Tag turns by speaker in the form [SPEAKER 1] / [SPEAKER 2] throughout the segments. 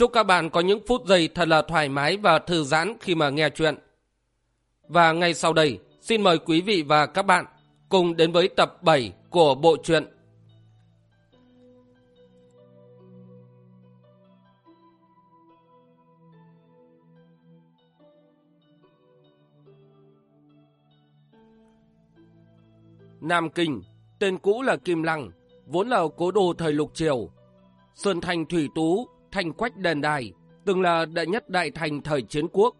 [SPEAKER 1] Chúc các bạn có những phút giây thật là thoải mái và thư giãn khi mà nghe chuyện. Và ngay sau đây, xin mời quý vị và các bạn cùng đến với tập 7 của bộ truyện. Nam Kinh, tên cũ là Kim Lăng, vốn là cố đô thời lục triều. Sơn Thành Thủy Tú thành quách đền đài, từng là đệ nhất đại thành thời chiến quốc.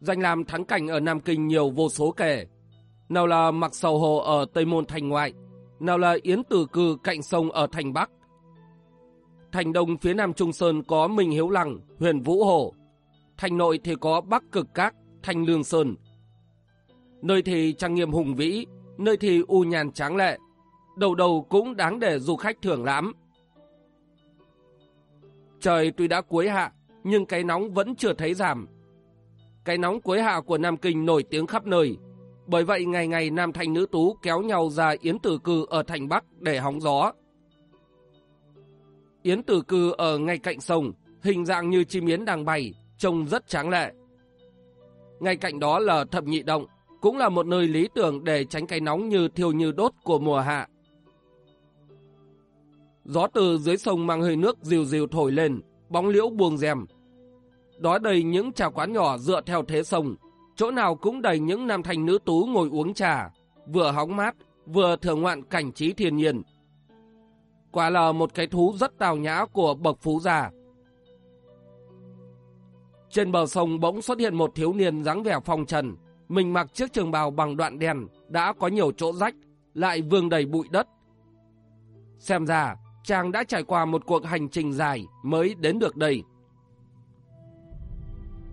[SPEAKER 1] Danh làm thắng cảnh ở Nam Kinh nhiều vô số kể. Nào là Mặc Sầu Hồ ở Tây Môn Thành Ngoại, nào là Yến Tử Cư cạnh sông ở Thành Bắc. Thành Đông phía Nam Trung Sơn có Minh Hiếu Lăng, Huyền Vũ Hồ. Thành Nội thì có Bắc Cực Các, thành Lương Sơn. Nơi thì trang nghiêm hùng vĩ, nơi thì u nhàn tráng lệ. Đầu đầu cũng đáng để du khách thưởng lãm. Trời tuy đã cuối hạ, nhưng cái nóng vẫn chưa thấy giảm. Cái nóng cuối hạ của Nam Kinh nổi tiếng khắp nơi. Bởi vậy ngày ngày nam thanh nữ tú kéo nhau ra Yến Tử Cư ở thành Bắc để hóng gió. Yến Tử Cư ở ngay cạnh sông, hình dạng như chim yến đang bay, trông rất tráng lệ. Ngay cạnh đó là thập nhị động, cũng là một nơi lý tưởng để tránh cái nóng như thiêu như đốt của mùa hạ. Gió từ dưới sông mang hơi nước dìu dìu thổi lên, bóng liễu buông rèm. Đó đầy những trà quán nhỏ dựa theo thế sông, chỗ nào cũng đầy những nam thanh nữ tú ngồi uống trà, vừa hóng mát, vừa thưởng ngoạn cảnh trí thiên nhiên. Quả là một cái thú rất tào nhã của bậc phú già. Trên bờ sông bỗng xuất hiện một thiếu niên dáng vẻ phong trần, mình mặc chiếc trường bào bằng đoạn đèn, đã có nhiều chỗ rách, lại vương đầy bụi đất. Xem ra, chàng đã trải qua một cuộc hành trình dài mới đến được đây.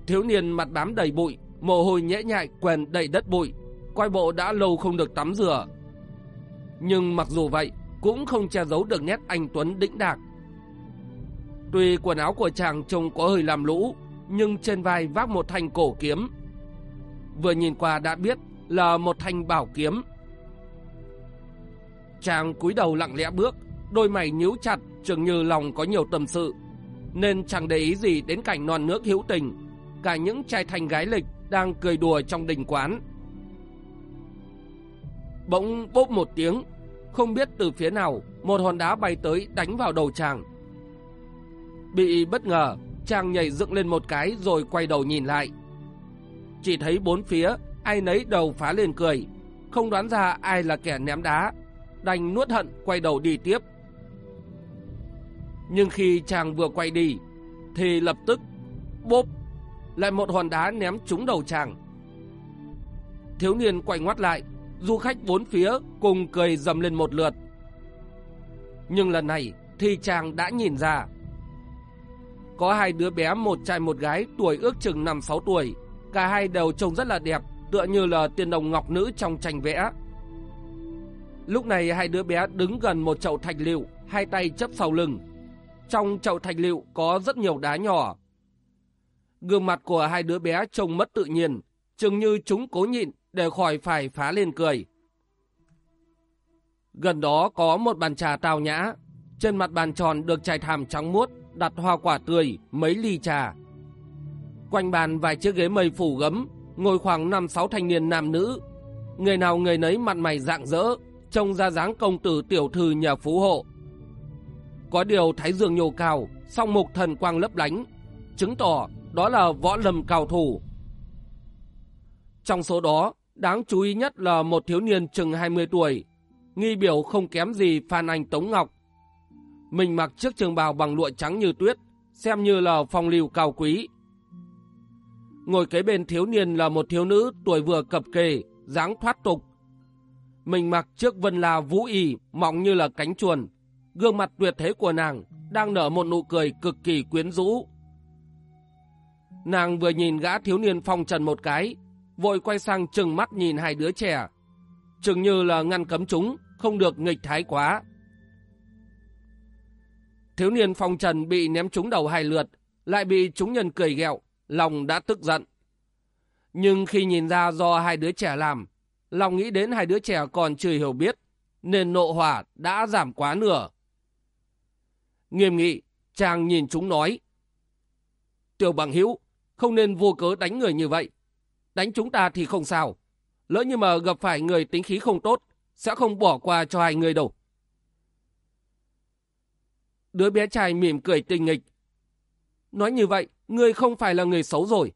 [SPEAKER 1] Thiếu niên mặt bám đầy bụi, mồ hôi nhễ nhại quèn đầy đất bụi, quay bộ đã lâu không được tắm rửa. Nhưng mặc dù vậy, cũng không che giấu được nét anh Tuấn đĩnh đạc. Tuy quần áo của chàng trông có hơi làm lũ, nhưng trên vai vác một thanh cổ kiếm. Vừa nhìn qua đã biết là một thanh bảo kiếm. Chàng cúi đầu lặng lẽ bước, đôi mày nhíu chặt, chừng như lòng có nhiều tâm sự, nên chẳng để ý gì đến cảnh non nước hữu tình, cả những trai thanh gái lịch đang cười đùa trong đình quán. Bỗng bốp một tiếng, không biết từ phía nào, một hòn đá bay tới đánh vào đầu chàng. Bị bất ngờ, chàng nhảy dựng lên một cái rồi quay đầu nhìn lại. Chỉ thấy bốn phía, ai nấy đầu phá lên cười, không đoán ra ai là kẻ ném đá, đành nuốt hận quay đầu đi tiếp. Nhưng khi chàng vừa quay đi, thì lập tức, bốp, lại một hòn đá ném trúng đầu chàng. Thiếu niên quay ngoắt lại, du khách bốn phía cùng cười dầm lên một lượt. Nhưng lần này thì chàng đã nhìn ra. Có hai đứa bé một trai một gái tuổi ước chừng 5-6 tuổi. Cả hai đều trông rất là đẹp, tựa như là tiền đồng ngọc nữ trong tranh vẽ. Lúc này hai đứa bé đứng gần một chậu thạch liệu, hai tay chấp sau lưng, trong chậu thạch liệu có rất nhiều đá nhỏ. Gương mặt của hai đứa bé trông mất tự nhiên, chừng như chúng cố nhịn để khỏi phải phá lên cười. Gần đó có một bàn trà tào nhã, trên mặt bàn tròn được trải thảm trắng muốt, đặt hoa quả tươi, mấy ly trà. Quanh bàn vài chiếc ghế mây phủ gấm, ngồi khoảng 5-6 thanh niên nam nữ. Người nào người nấy mặt mày rạng rỡ, trông ra dáng công tử tiểu thư nhà phú hộ. Có điều Thái Dương nhô cao, song mục thần quang lấp lánh, chứng tỏ đó là võ lâm cao thủ. Trong số đó, đáng chú ý nhất là một thiếu niên chừng 20 tuổi, nghi biểu không kém gì Phan Anh Tống Ngọc. Mình mặc chiếc trường bào bằng lụa trắng như tuyết, xem như là phong lưu cao quý. Ngồi kế bên thiếu niên là một thiếu nữ tuổi vừa cập kề, dáng thoát tục. Mình mặc chiếc vân la vũ y, mỏng như là cánh chuồn, gương mặt tuyệt thế của nàng đang nở một nụ cười cực kỳ quyến rũ. Nàng vừa nhìn gã thiếu niên phong trần một cái, vội quay sang chừng mắt nhìn hai đứa trẻ. Chừng như là ngăn cấm chúng, không được nghịch thái quá. Thiếu niên phong trần bị ném trúng đầu hai lượt, lại bị chúng nhân cười ghẹo, lòng đã tức giận. Nhưng khi nhìn ra do hai đứa trẻ làm, lòng nghĩ đến hai đứa trẻ còn chưa hiểu biết, nên nộ hỏa đã giảm quá nửa. Nghiêm nghị, chàng nhìn chúng nói. Tiểu bằng hữu không nên vô cớ đánh người như vậy. Đánh chúng ta thì không sao. Lỡ như mà gặp phải người tính khí không tốt, sẽ không bỏ qua cho hai người đâu. Đứa bé trai mỉm cười tinh nghịch. Nói như vậy, ngươi không phải là người xấu rồi.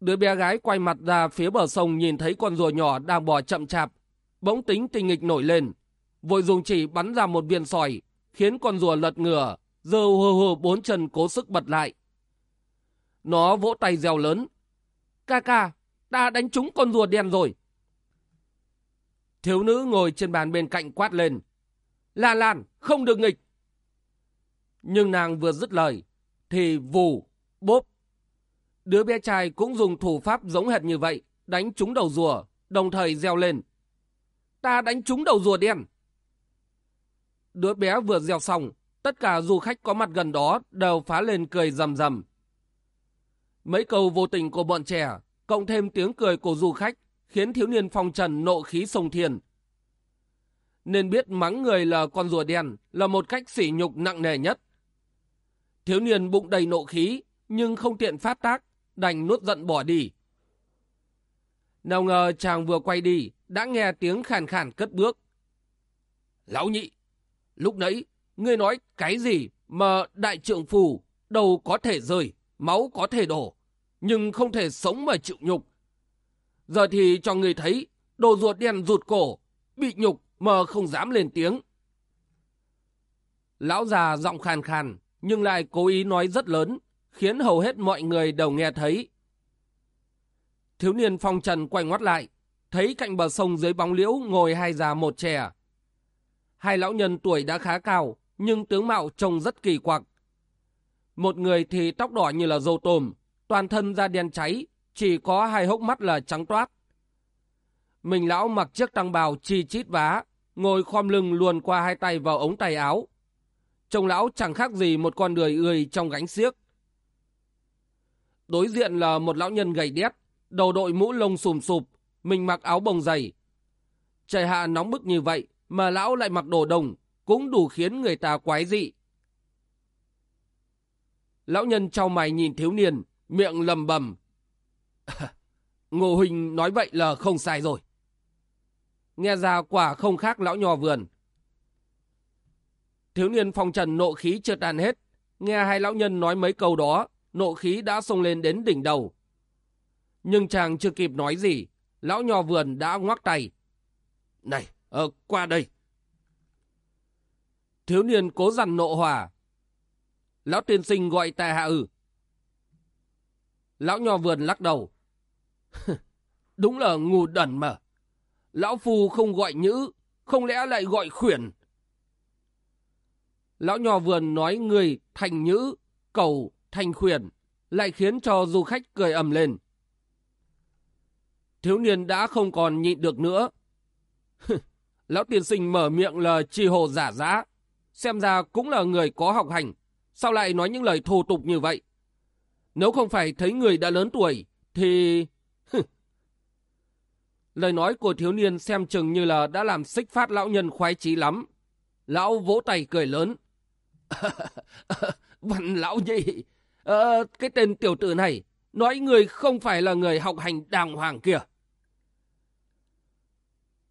[SPEAKER 1] Đứa bé gái quay mặt ra phía bờ sông nhìn thấy con rùa nhỏ đang bò chậm chạp. Bỗng tính tinh nghịch nổi lên. Vội dùng chỉ bắn ra một viên sỏi, khiến con rùa lật ngửa, dơ hơ hơ bốn chân cố sức bật lại. Nó vỗ tay reo lớn. Ca ca, ta đánh trúng con rùa đen rồi. Thiếu nữ ngồi trên bàn bên cạnh quát lên. La Lan, không được nghịch. Nhưng nàng vừa dứt lời, thì vù, bốp. Đứa bé trai cũng dùng thủ pháp giống hệt như vậy, đánh trúng đầu rùa, đồng thời reo lên. Ta đánh trúng đầu rùa đen. Đứa bé vừa gieo xong, tất cả du khách có mặt gần đó đều phá lên cười rầm rầm. Mấy câu vô tình của bọn trẻ, cộng thêm tiếng cười của du khách, khiến thiếu niên phong trần nộ khí sông thiên. Nên biết mắng người là con rùa đen là một cách sỉ nhục nặng nề nhất. Thiếu niên bụng đầy nộ khí, nhưng không tiện phát tác, đành nuốt giận bỏ đi. Nào ngờ chàng vừa quay đi, đã nghe tiếng khàn khàn cất bước. Lão nhị, lúc nãy, ngươi nói cái gì mà đại trượng phù, đầu có thể rơi, máu có thể đổ, nhưng không thể sống mà chịu nhục. Giờ thì cho người thấy, đồ ruột đen rụt cổ, bị nhục mà không dám lên tiếng. Lão già giọng khàn khàn, nhưng lại cố ý nói rất lớn, khiến hầu hết mọi người đều nghe thấy. Thiếu niên phong trần quay ngoắt lại, thấy cạnh bờ sông dưới bóng liễu ngồi hai già một trẻ. Hai lão nhân tuổi đã khá cao, nhưng tướng mạo trông rất kỳ quặc. Một người thì tóc đỏ như là dâu tôm, toàn thân da đen cháy, chỉ có hai hốc mắt là trắng toát. Mình lão mặc chiếc tăng bào chi chít vá, ngồi khom lưng luồn qua hai tay vào ống tay áo. Trông lão chẳng khác gì một con đười ươi trong gánh xiếc. Đối diện là một lão nhân gầy đét, đầu đội mũ lông sùm sụp, mình mặc áo bồng dày. Trời hạ nóng bức như vậy mà lão lại mặc đồ đồng, cũng đủ khiến người ta quái dị. Lão nhân trao mày nhìn thiếu niên, miệng lầm bầm. Ngô Huỳnh nói vậy là không sai rồi. Nghe ra quả không khác lão nhò vườn. Thiếu niên phong trần nộ khí chưa tàn hết. Nghe hai lão nhân nói mấy câu đó, nộ khí đã xông lên đến đỉnh đầu. Nhưng chàng chưa kịp nói gì, lão nhò vườn đã ngoắc tay. Này, ờ, qua đây. Thiếu niên cố dằn nộ hỏa. Lão tiên sinh gọi tại hạ ử. Lão nho vườn lắc đầu. Đúng là ngu đần mà. Lão Phu không gọi nhữ, không lẽ lại gọi khuyển. Lão nho vườn nói người thành nhữ, cầu, thành khuyển, lại khiến cho du khách cười ầm lên. Thiếu niên đã không còn nhịn được nữa. Lão tiên sinh mở miệng là chi hồ giả dã, xem ra cũng là người có học hành, sao lại nói những lời thô tục như vậy? Nếu không phải thấy người đã lớn tuổi, thì... Lời nói của thiếu niên xem chừng như là đã làm xích phát lão nhân khoái chí lắm. Lão vỗ tay cười lớn. Văn lão nhị, à, cái tên tiểu tử này nói người không phải là người học hành đàng hoàng kìa.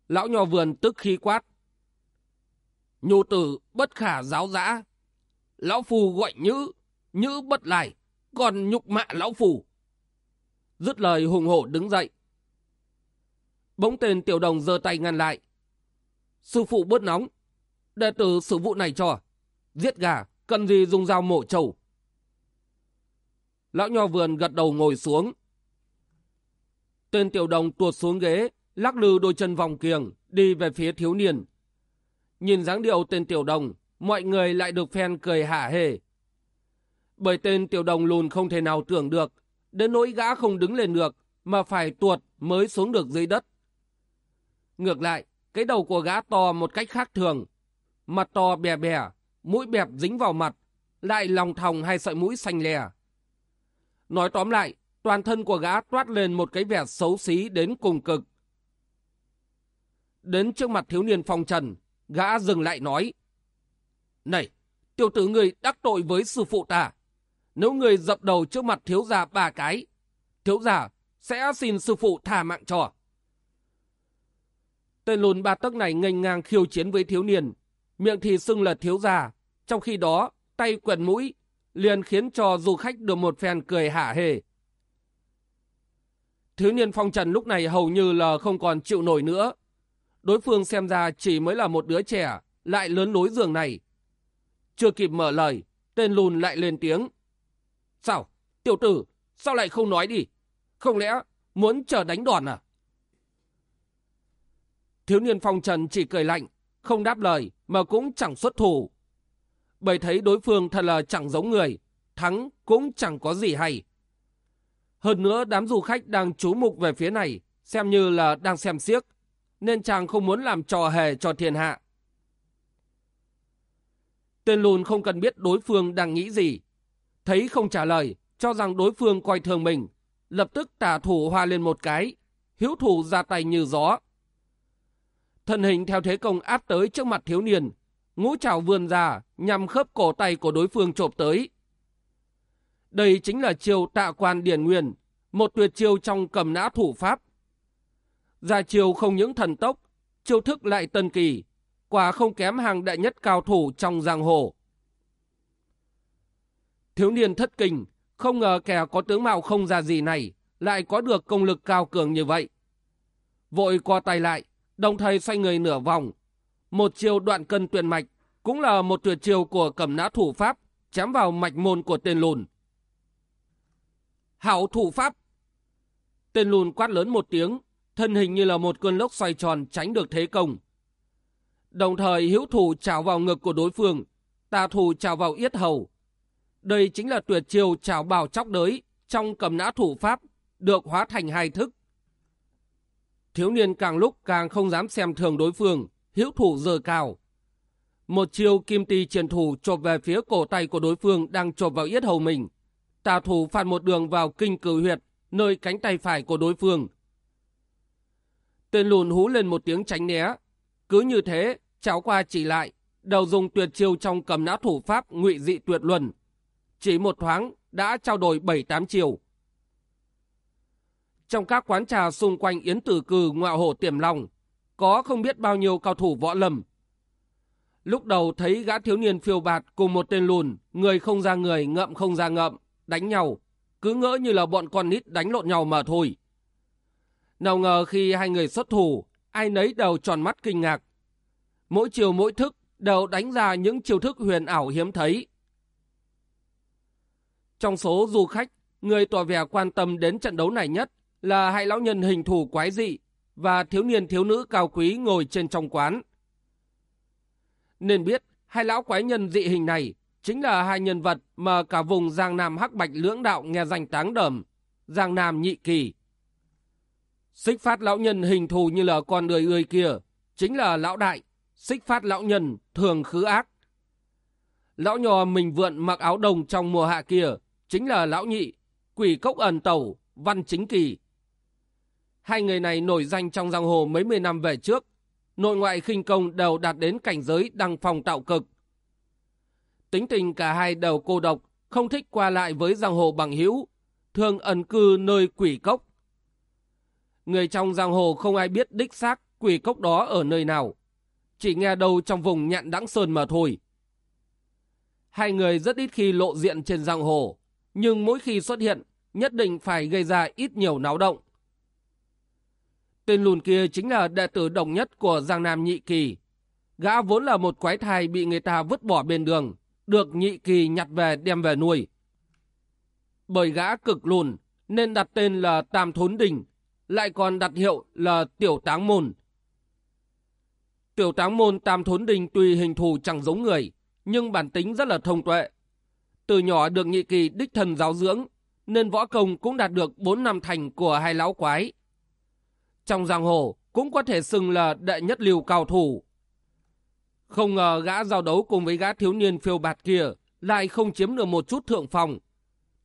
[SPEAKER 1] Lão nhỏ vườn tức khi quát. Nhu tử bất khả giáo giã. Lão phù gọi nhữ, nhữ bất lại, còn nhục mạ lão phù. Dứt lời hùng hổ đứng dậy. Bỗng tên tiểu đồng giơ tay ngăn lại. Sư phụ bớt nóng. Đệ tử sự vụ này cho. Giết gà, cần gì dùng dao mổ trầu. Lão nho vườn gật đầu ngồi xuống. Tên tiểu đồng tuột xuống ghế, lắc lư đôi chân vòng kiềng, đi về phía thiếu niên. Nhìn dáng điệu tên tiểu đồng, mọi người lại được phen cười hả hề. Bởi tên tiểu đồng lùn không thể nào tưởng được, đến nỗi gã không đứng lên được, mà phải tuột mới xuống được dưới đất. Ngược lại, cái đầu của gã to một cách khác thường. Mặt to bè bè, mũi bẹp dính vào mặt, lại lòng thòng hai sợi mũi xanh lè. Nói tóm lại, toàn thân của gã toát lên một cái vẻ xấu xí đến cùng cực. Đến trước mặt thiếu niên phong trần, gã dừng lại nói. Này, tiểu tử người đắc tội với sư phụ ta. Nếu người dập đầu trước mặt thiếu gia ba cái, thiếu gia sẽ xin sư phụ tha mạng cho. Tên lùn ba tấc này ngành ngang khiêu chiến với thiếu niên, miệng thì xưng là thiếu gia, trong khi đó tay quần mũi, liền khiến cho du khách được một phen cười hả hề. Thiếu niên phong trần lúc này hầu như là không còn chịu nổi nữa. Đối phương xem ra chỉ mới là một đứa trẻ, lại lớn lối giường này. Chưa kịp mở lời, tên lùn lại lên tiếng. Sao? Tiểu tử, sao lại không nói đi? Không lẽ muốn chờ đánh đòn à? Thiếu niên phong trần chỉ cười lạnh, không đáp lời mà cũng chẳng xuất thủ. Bởi thấy đối phương thật là chẳng giống người, thắng cũng chẳng có gì hay. Hơn nữa đám du khách đang chú mục về phía này, xem như là đang xem xiếc, nên chàng không muốn làm trò hề cho thiên hạ. Tên lùn không cần biết đối phương đang nghĩ gì. Thấy không trả lời, cho rằng đối phương coi thường mình, lập tức tả thủ hoa lên một cái, hiếu thủ ra tay như gió. Thân hình theo thế công áp tới trước mặt thiếu niên, ngũ trào vươn ra nhằm khớp cổ tay của đối phương chộp tới. Đây chính là chiêu tạ quan điển nguyên, một tuyệt chiêu trong cầm nã thủ pháp. Ra chiều không những thần tốc, chiêu thức lại tân kỳ, quả không kém hàng đại nhất cao thủ trong giang hồ. Thiếu niên thất kinh, không ngờ kẻ có tướng mạo không ra gì này lại có được công lực cao cường như vậy. Vội co tay lại, đồng thời xoay người nửa vòng. Một chiều đoạn cân tuyển mạch cũng là một tuyệt chiêu của cầm nã thủ pháp chém vào mạch môn của tên lùn. Hảo thủ pháp! Tên lùn quát lớn một tiếng, thân hình như là một cơn lốc xoay tròn tránh được thế công. Đồng thời hiếu thủ chảo vào ngực của đối phương, tà thủ chảo vào yết hầu. Đây chính là tuyệt chiêu chảo bào chóc đới trong cầm nã thủ pháp, được hóa thành hai thức. Thiếu niên càng lúc càng không dám xem thường đối phương, hiếu thủ dơ cao. Một chiêu kim ti truyền thủ chộp về phía cổ tay của đối phương đang chộp vào yết hầu mình. Tà thủ phạt một đường vào kinh cử huyệt, nơi cánh tay phải của đối phương. Tên lùn hú lên một tiếng tránh né. Cứ như thế, cháo qua chỉ lại, đầu dùng tuyệt chiêu trong cầm nã thủ pháp ngụy dị tuyệt luân. Chỉ một thoáng đã trao đổi 7-8 chiều. Trong các quán trà xung quanh Yến Tử cừ ngoại hổ tiềm lòng có không biết bao nhiêu cao thủ võ lầm Lúc đầu thấy gã thiếu niên phiêu bạt cùng một tên lùn, người không ra người, ngậm không ra ngậm, đánh nhau, cứ ngỡ như là bọn con nít đánh lộn nhau mà thôi. Nào ngờ khi hai người xuất thủ, ai nấy đều tròn mắt kinh ngạc. Mỗi chiều mỗi thức đều đánh ra những chiêu thức huyền ảo hiếm thấy. Trong số du khách, người tỏ vẻ quan tâm đến trận đấu này nhất là hai lão nhân hình thù quái dị và thiếu niên thiếu nữ cao quý ngồi trên trong quán. Nên biết, hai lão quái nhân dị hình này chính là hai nhân vật mà cả vùng Giang Nam Hắc Bạch lưỡng đạo nghe danh táng đờm, Giang Nam Nhị Kỳ. Xích phát lão nhân hình thù như là con người ươi kia, chính là lão đại, xích phát lão nhân thường khứ ác. Lão nhỏ mình vượn mặc áo đồng trong mùa hạ kia, chính là lão nhị, quỷ cốc ẩn tẩu, văn chính kỳ. Hai người này nổi danh trong giang hồ mấy mươi năm về trước, nội ngoại khinh công đều đạt đến cảnh giới đăng phòng tạo cực. Tính tình cả hai đều cô độc, không thích qua lại với giang hồ bằng hữu, thường ẩn cư nơi quỷ cốc. Người trong giang hồ không ai biết đích xác quỷ cốc đó ở nơi nào, chỉ nghe đâu trong vùng nhạn đãng sơn mà thôi. Hai người rất ít khi lộ diện trên giang hồ, nhưng mỗi khi xuất hiện, nhất định phải gây ra ít nhiều náo động. Tên lùn kia chính là đệ tử đồng nhất của Giang Nam Nhị Kỳ. Gã vốn là một quái thai bị người ta vứt bỏ bên đường, được Nhị Kỳ nhặt về đem về nuôi. Bởi gã cực lùn nên đặt tên là Tam Thốn Đình, lại còn đặt hiệu là Tiểu Táng Môn. Tiểu Táng Môn Tam Thốn Đình tuy hình thù chẳng giống người, nhưng bản tính rất là thông tuệ. Từ nhỏ được nhị kỳ đích thần giáo dưỡng, nên võ công cũng đạt được 4 năm thành của hai lão quái. Trong giang hồ cũng có thể xưng là đệ nhất liều cao thủ. Không ngờ gã giao đấu cùng với gã thiếu niên phiêu bạt kia lại không chiếm được một chút thượng phòng.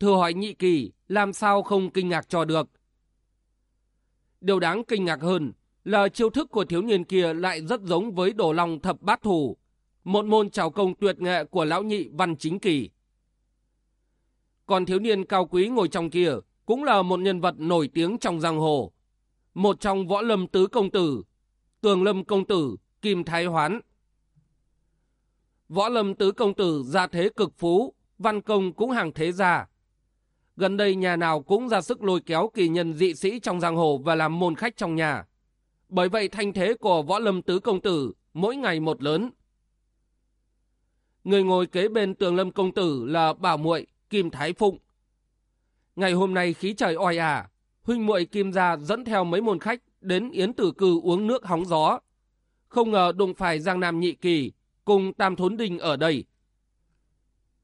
[SPEAKER 1] Thưa hỏi nhị kỳ làm sao không kinh ngạc cho được. Điều đáng kinh ngạc hơn là chiêu thức của thiếu niên kia lại rất giống với đổ lòng thập bát thủ, một môn trào công tuyệt nghệ của lão nhị văn chính kỳ. Còn thiếu niên cao quý ngồi trong kia cũng là một nhân vật nổi tiếng trong giang hồ. Một trong võ lâm tứ công tử, tường lâm công tử, kim thái hoán. Võ lâm tứ công tử gia thế cực phú, văn công cũng hàng thế gia. Gần đây nhà nào cũng ra sức lôi kéo kỳ nhân dị sĩ trong giang hồ và làm môn khách trong nhà. Bởi vậy thanh thế của võ lâm tứ công tử mỗi ngày một lớn. Người ngồi kế bên tường lâm công tử là bảo muội Kim Thái Phụng. Ngày hôm nay khí trời oi ả, à, huynh muội Kim gia dẫn theo mấy môn khách đến Yến Tử Cư uống nước hóng gió. Không ngờ đụng phải Giang Nam Nhị Kỳ cùng Tam Thốn Đình ở đây.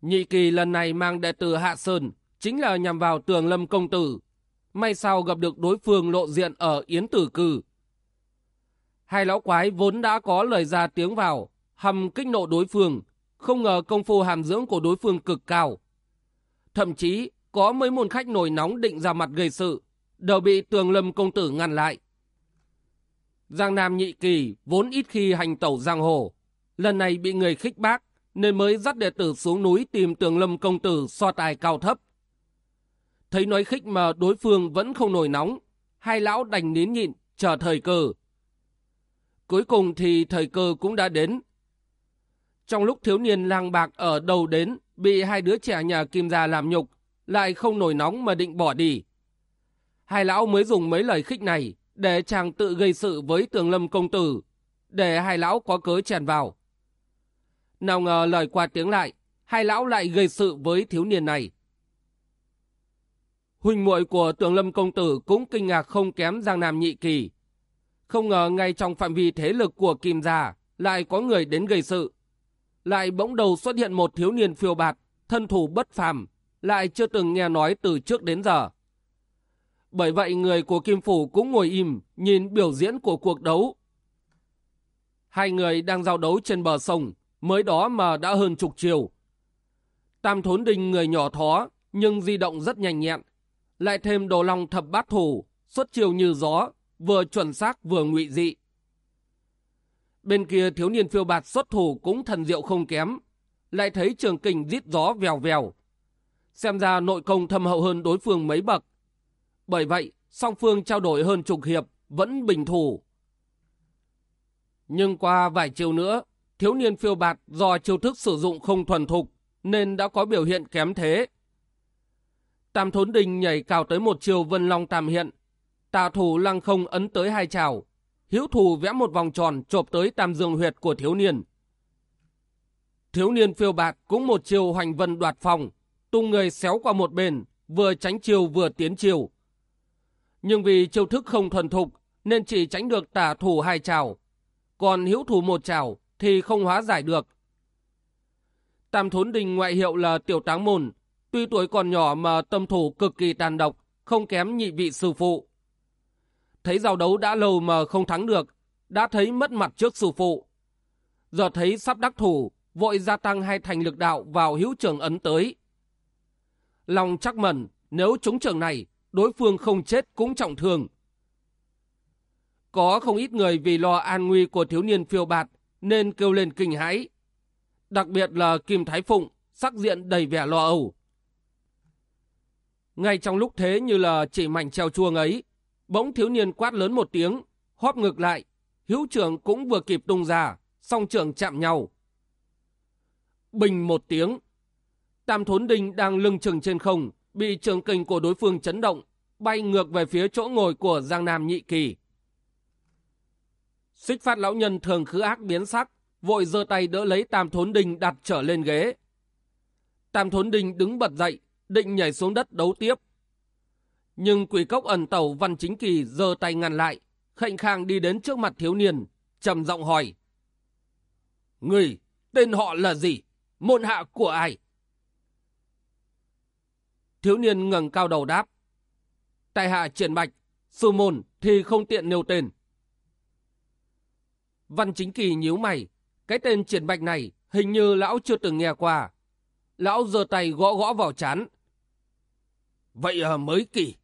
[SPEAKER 1] Nhị Kỳ lần này mang đệ tử Hạ Sơn, chính là nhằm vào tường lâm công tử. May sao gặp được đối phương lộ diện ở Yến Tử Cử. Hai lão quái vốn đã có lời ra tiếng vào, hầm kích nộ đối phương, không ngờ công phu hàm dưỡng của đối phương cực cao. Thậm chí có mấy môn khách nổi nóng định ra mặt gây sự, đều bị tường lâm công tử ngăn lại. Giang Nam nhị kỳ vốn ít khi hành tẩu giang hồ, lần này bị người khích bác nên mới dắt đệ tử xuống núi tìm tường lâm công tử so tài cao thấp. Thấy nói khích mà đối phương vẫn không nổi nóng, hai lão đành nín nhịn, chờ thời cơ. Cuối cùng thì thời cơ cũng đã đến. Trong lúc thiếu niên lang bạc ở đầu đến, bị hai đứa trẻ nhà Kim Gia làm nhục, lại không nổi nóng mà định bỏ đi. Hai lão mới dùng mấy lời khích này để chàng tự gây sự với tường lâm công tử, để hai lão có cớ chèn vào. Nào ngờ lời qua tiếng lại, hai lão lại gây sự với thiếu niên này. Huynh muội của tường lâm công tử cũng kinh ngạc không kém Giang Nam nhị kỳ. Không ngờ ngay trong phạm vi thế lực của Kim Gia lại có người đến gây sự lại bỗng đầu xuất hiện một thiếu niên phiêu bạt, thân thủ bất phàm, lại chưa từng nghe nói từ trước đến giờ. Bởi vậy người của Kim Phủ cũng ngồi im, nhìn biểu diễn của cuộc đấu. Hai người đang giao đấu trên bờ sông, mới đó mà đã hơn chục chiều. Tam Thốn Đình người nhỏ thó, nhưng di động rất nhanh nhẹn. Lại thêm đồ long thập bát thủ, xuất chiều như gió, vừa chuẩn xác vừa ngụy dị. Bên kia thiếu niên phiêu bạt xuất thủ cũng thần diệu không kém. Lại thấy trường kình rít gió vèo vèo. Xem ra nội công thâm hậu hơn đối phương mấy bậc. Bởi vậy, song phương trao đổi hơn chục hiệp, vẫn bình thủ. Nhưng qua vài chiều nữa, thiếu niên phiêu bạt do chiêu thức sử dụng không thuần thục, nên đã có biểu hiện kém thế. Tam thốn đình nhảy cao tới một chiều vân long tam hiện. Tà thủ lăng không ấn tới hai trào, Hiếu thủ vẽ một vòng tròn chộp tới tam dương huyệt của thiếu niên. Thiếu niên phiêu bạt cũng một chiều hoành vân đoạt phòng, tung người xéo qua một bên, vừa tránh chiều vừa tiến chiều. Nhưng vì chiêu thức không thuần thục, nên chỉ tránh được tả thủ hai trào. Còn hiếu thủ một trào thì không hóa giải được. Tam thốn đình ngoại hiệu là tiểu táng môn, tuy tuổi còn nhỏ mà tâm thủ cực kỳ tàn độc, không kém nhị vị sư phụ thấy giao đấu đã lâu mà không thắng được, đã thấy mất mặt trước sư phụ. Giờ thấy sắp đắc thủ, vội gia tăng hai thành lực đạo vào hữu trường ấn tới. Lòng chắc mẩn, nếu trúng trường này, đối phương không chết cũng trọng thương. Có không ít người vì lo an nguy của thiếu niên phiêu bạt nên kêu lên kinh hãi. Đặc biệt là Kim Thái Phụng, sắc diện đầy vẻ lo âu. Ngay trong lúc thế như là chỉ mảnh treo chuông ấy, Bỗng thiếu niên quát lớn một tiếng, hóp ngược lại, hữu trưởng cũng vừa kịp tung ra, song trưởng chạm nhau. Bình một tiếng, Tam Thốn Đinh đang lưng chừng trên không, bị trường kình của đối phương chấn động, bay ngược về phía chỗ ngồi của Giang Nam Nhị Kỳ. Xích phát lão nhân thường khứ ác biến sắc, vội giơ tay đỡ lấy Tam Thốn Đinh đặt trở lên ghế. Tam Thốn Đinh đứng bật dậy, định nhảy xuống đất đấu tiếp. Nhưng quỷ cốc ẩn tẩu văn chính kỳ giơ tay ngăn lại, khệnh khang đi đến trước mặt thiếu niên, trầm giọng hỏi. Người, tên họ là gì? Môn hạ của ai? Thiếu niên ngẩng cao đầu đáp. Tại hạ triển bạch, sư môn thì không tiện nêu tên. Văn chính kỳ nhíu mày, cái tên triển bạch này hình như lão chưa từng nghe qua. Lão giơ tay gõ gõ vào chán. Vậy mới kỳ.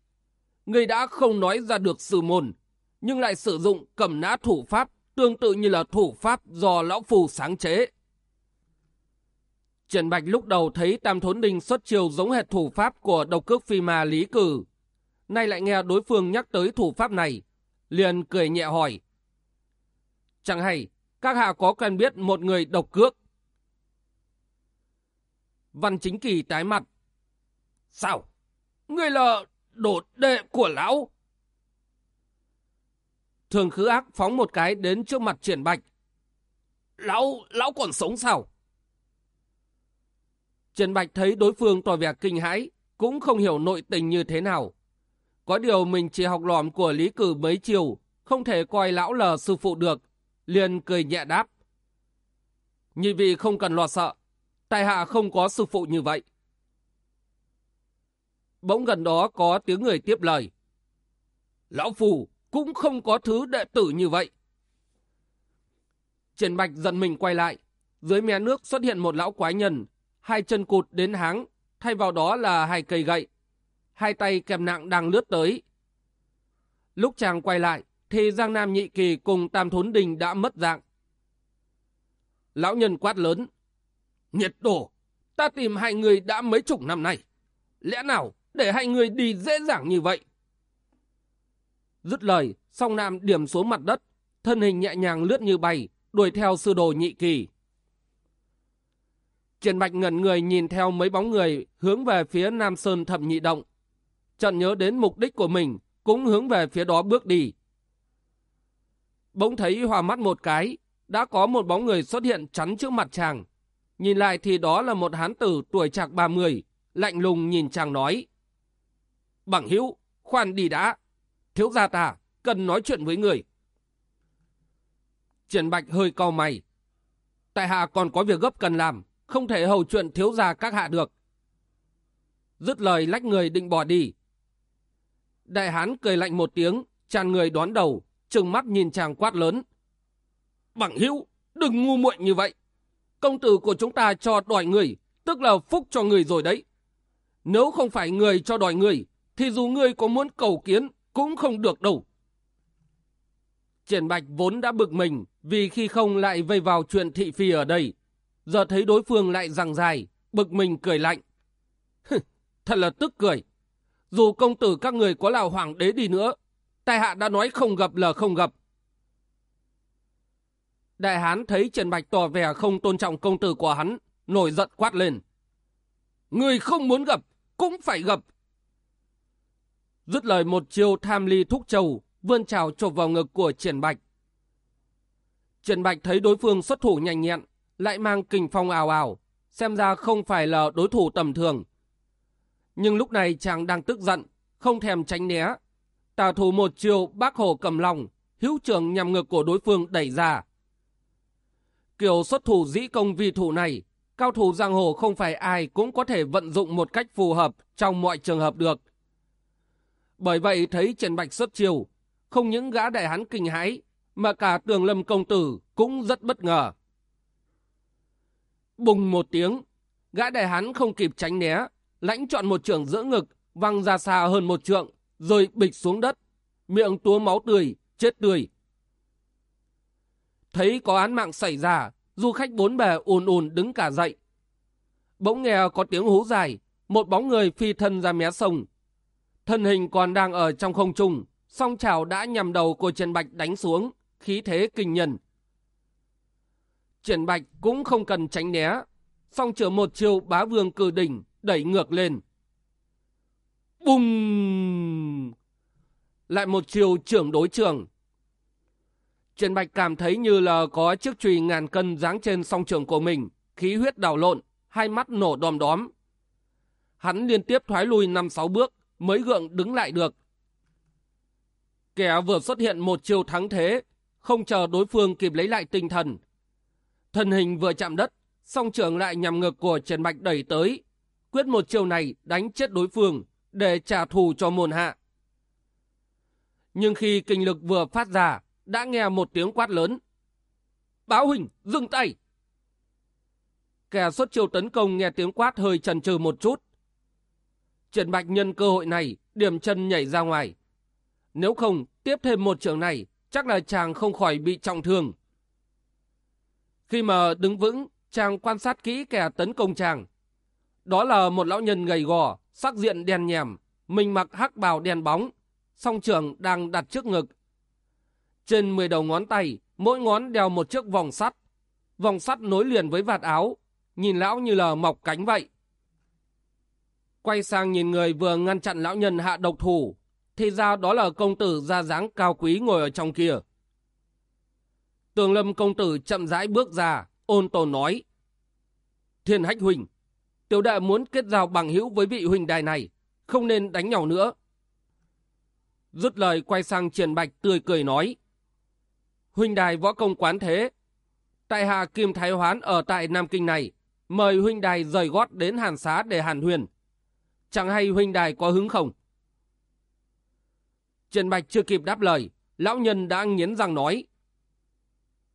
[SPEAKER 1] Người đã không nói ra được sư môn, nhưng lại sử dụng cầm nã thủ pháp tương tự như là thủ pháp do lão phù sáng chế. Trần Bạch lúc đầu thấy Tam Thốn Đình xuất chiêu giống hệt thủ pháp của độc cước phi ma Lý Cử. Nay lại nghe đối phương nhắc tới thủ pháp này, liền cười nhẹ hỏi. Chẳng hay, các hạ có quen biết một người độc cước. Văn Chính Kỳ tái mặt. Sao? Người là đột đệ của lão? Thường khứ ác phóng một cái đến trước mặt triển bạch. Lão, lão còn sống sao? Trần Bạch thấy đối phương tỏ vẻ kinh hãi, cũng không hiểu nội tình như thế nào. Có điều mình chỉ học lòm của Lý Cử mấy chiều, không thể coi lão là sư phụ được, liền cười nhẹ đáp. Nhị vị không cần lo sợ, tại hạ không có sư phụ như vậy. Bỗng gần đó có tiếng người tiếp lời. Lão Phù cũng không có thứ đệ tử như vậy. Trần Bạch giận mình quay lại, dưới mé nước xuất hiện một lão quái nhân, hai chân cụt đến háng, thay vào đó là hai cây gậy. Hai tay kèm nặng đang lướt tới. Lúc chàng quay lại, thì Giang Nam Nhị Kỳ cùng Tam Thốn Đình đã mất dạng. Lão nhân quát lớn. Nhiệt đổ, ta tìm hai người đã mấy chục năm nay. Lẽ nào để hai người đi dễ dàng như vậy? Dứt lời, song Nam điểm xuống mặt đất, thân hình nhẹ nhàng lướt như bay, đuổi theo sư đồ Nhị Kỳ. Triển Bạch ngẩn người nhìn theo mấy bóng người hướng về phía Nam Sơn thập nhị động. Trận nhớ đến mục đích của mình, cũng hướng về phía đó bước đi. Bỗng thấy hòa mắt một cái, đã có một bóng người xuất hiện chắn trước mặt chàng. Nhìn lại thì đó là một hán tử tuổi trạc 30, lạnh lùng nhìn chàng nói. Bằng hữu khoan đi đã. Thiếu gia ta, cần nói chuyện với người. Triển Bạch hơi cau mày. Tại hạ còn có việc gấp cần làm, không thể hầu chuyện thiếu gia các hạ được. Dứt lời lách người định bỏ đi. Đại hán cười lạnh một tiếng, tràn người đón đầu, trừng mắt nhìn chàng quát lớn. Bằng hữu, đừng ngu muội như vậy. Công tử của chúng ta cho đòi người, tức là phúc cho người rồi đấy. Nếu không phải người cho đòi người, thì dù người có muốn cầu kiến, cũng không được đâu. Triển Bạch vốn đã bực mình vì khi không lại vây vào chuyện thị phi ở đây. Giờ thấy đối phương lại rằng dài, bực mình cười lạnh. Thật là tức cười. Dù công tử các người có là hoàng đế đi nữa, Tài hạ đã nói không gặp là không gặp. Đại hán thấy Trần Bạch tỏ vẻ không tôn trọng công tử của hắn, nổi giận quát lên. Người không muốn gặp, cũng phải gặp. Dứt lời một chiêu tham ly thúc châu, vươn trào chộp vào ngực của triển Bạch. triển Bạch thấy đối phương xuất thủ nhanh nhẹn, lại mang kình phong ào ào, xem ra không phải là đối thủ tầm thường. Nhưng lúc này chàng đang tức giận, không thèm tránh né, tà thủ một chiều bác hồ cầm lòng, hữu trường nhằm ngực của đối phương đẩy ra. Kiểu xuất thủ dĩ công vi thủ này, cao thủ giang hồ không phải ai cũng có thể vận dụng một cách phù hợp trong mọi trường hợp được. Bởi vậy thấy Trần Bạch xuất chiều, không những gã đại hán kinh hãi, mà cả tường lâm công tử cũng rất bất ngờ. Bùng một tiếng, gã đại hán không kịp tránh né, lãnh chọn một trường giữa ngực, văng ra xa hơn một trượng, rồi bịch xuống đất, miệng túa máu tươi, chết tươi. Thấy có án mạng xảy ra, du khách bốn bề ồn ồn đứng cả dậy. Bỗng nghe có tiếng hú dài, một bóng người phi thân ra mé sông. Thân hình còn đang ở trong không trung, song chảo đã nhằm đầu của Trần Bạch đánh xuống, khí thế kinh nhân. Trần Bạch cũng không cần tránh né, song chở một chiều bá vương cử đỉnh, đẩy ngược lên. Bùng! Lại một chiều trưởng đối trường. Trần Bạch cảm thấy như là có chiếc chùy ngàn cân giáng trên song trường của mình, khí huyết đảo lộn, hai mắt nổ đom đóm. Hắn liên tiếp thoái lui 5-6 bước, mới gượng đứng lại được. Kẻ vừa xuất hiện một chiều thắng thế, không chờ đối phương kịp lấy lại tinh thần. Thân hình vừa chạm đất, song trưởng lại nhằm ngực của Trần Bạch đẩy tới. quyết một chiều này đánh chết đối phương để trả thù cho môn hạ. Nhưng khi kinh lực vừa phát ra, đã nghe một tiếng quát lớn. Báo hình, dừng tay! Kẻ xuất chiêu tấn công nghe tiếng quát hơi chần chừ một chút trần Bạch nhân cơ hội này, điểm chân nhảy ra ngoài. Nếu không, tiếp thêm một trường này, chắc là chàng không khỏi bị trọng thương. Khi mà đứng vững, chàng quan sát kỹ kẻ tấn công chàng. Đó là một lão nhân gầy gò, sắc diện đen nhèm, mình mặc hắc bào đen bóng, song trường đang đặt trước ngực. Trên 10 đầu ngón tay, mỗi ngón đeo một chiếc vòng sắt. Vòng sắt nối liền với vạt áo, nhìn lão như là mọc cánh vậy. Quay sang nhìn người vừa ngăn chặn lão nhân hạ độc thủ, thì ra đó là công tử ra dáng cao quý ngồi ở trong kia. Tường lâm công tử chậm rãi bước ra, ôn tồn nói. Thiên hách huynh, tiểu đệ muốn kết giao bằng hữu với vị huynh đài này, không nên đánh nhau nữa. Dứt lời quay sang triển bạch tươi cười nói. Huynh đài võ công quán thế. Tại hạ Kim Thái Hoán ở tại Nam Kinh này, mời huynh đài rời gót đến hàn xá để hàn huyền. Chẳng hay huynh đài có hứng không? Trần bạch chưa kịp đáp lời, lão nhân đã nghiến răng nói.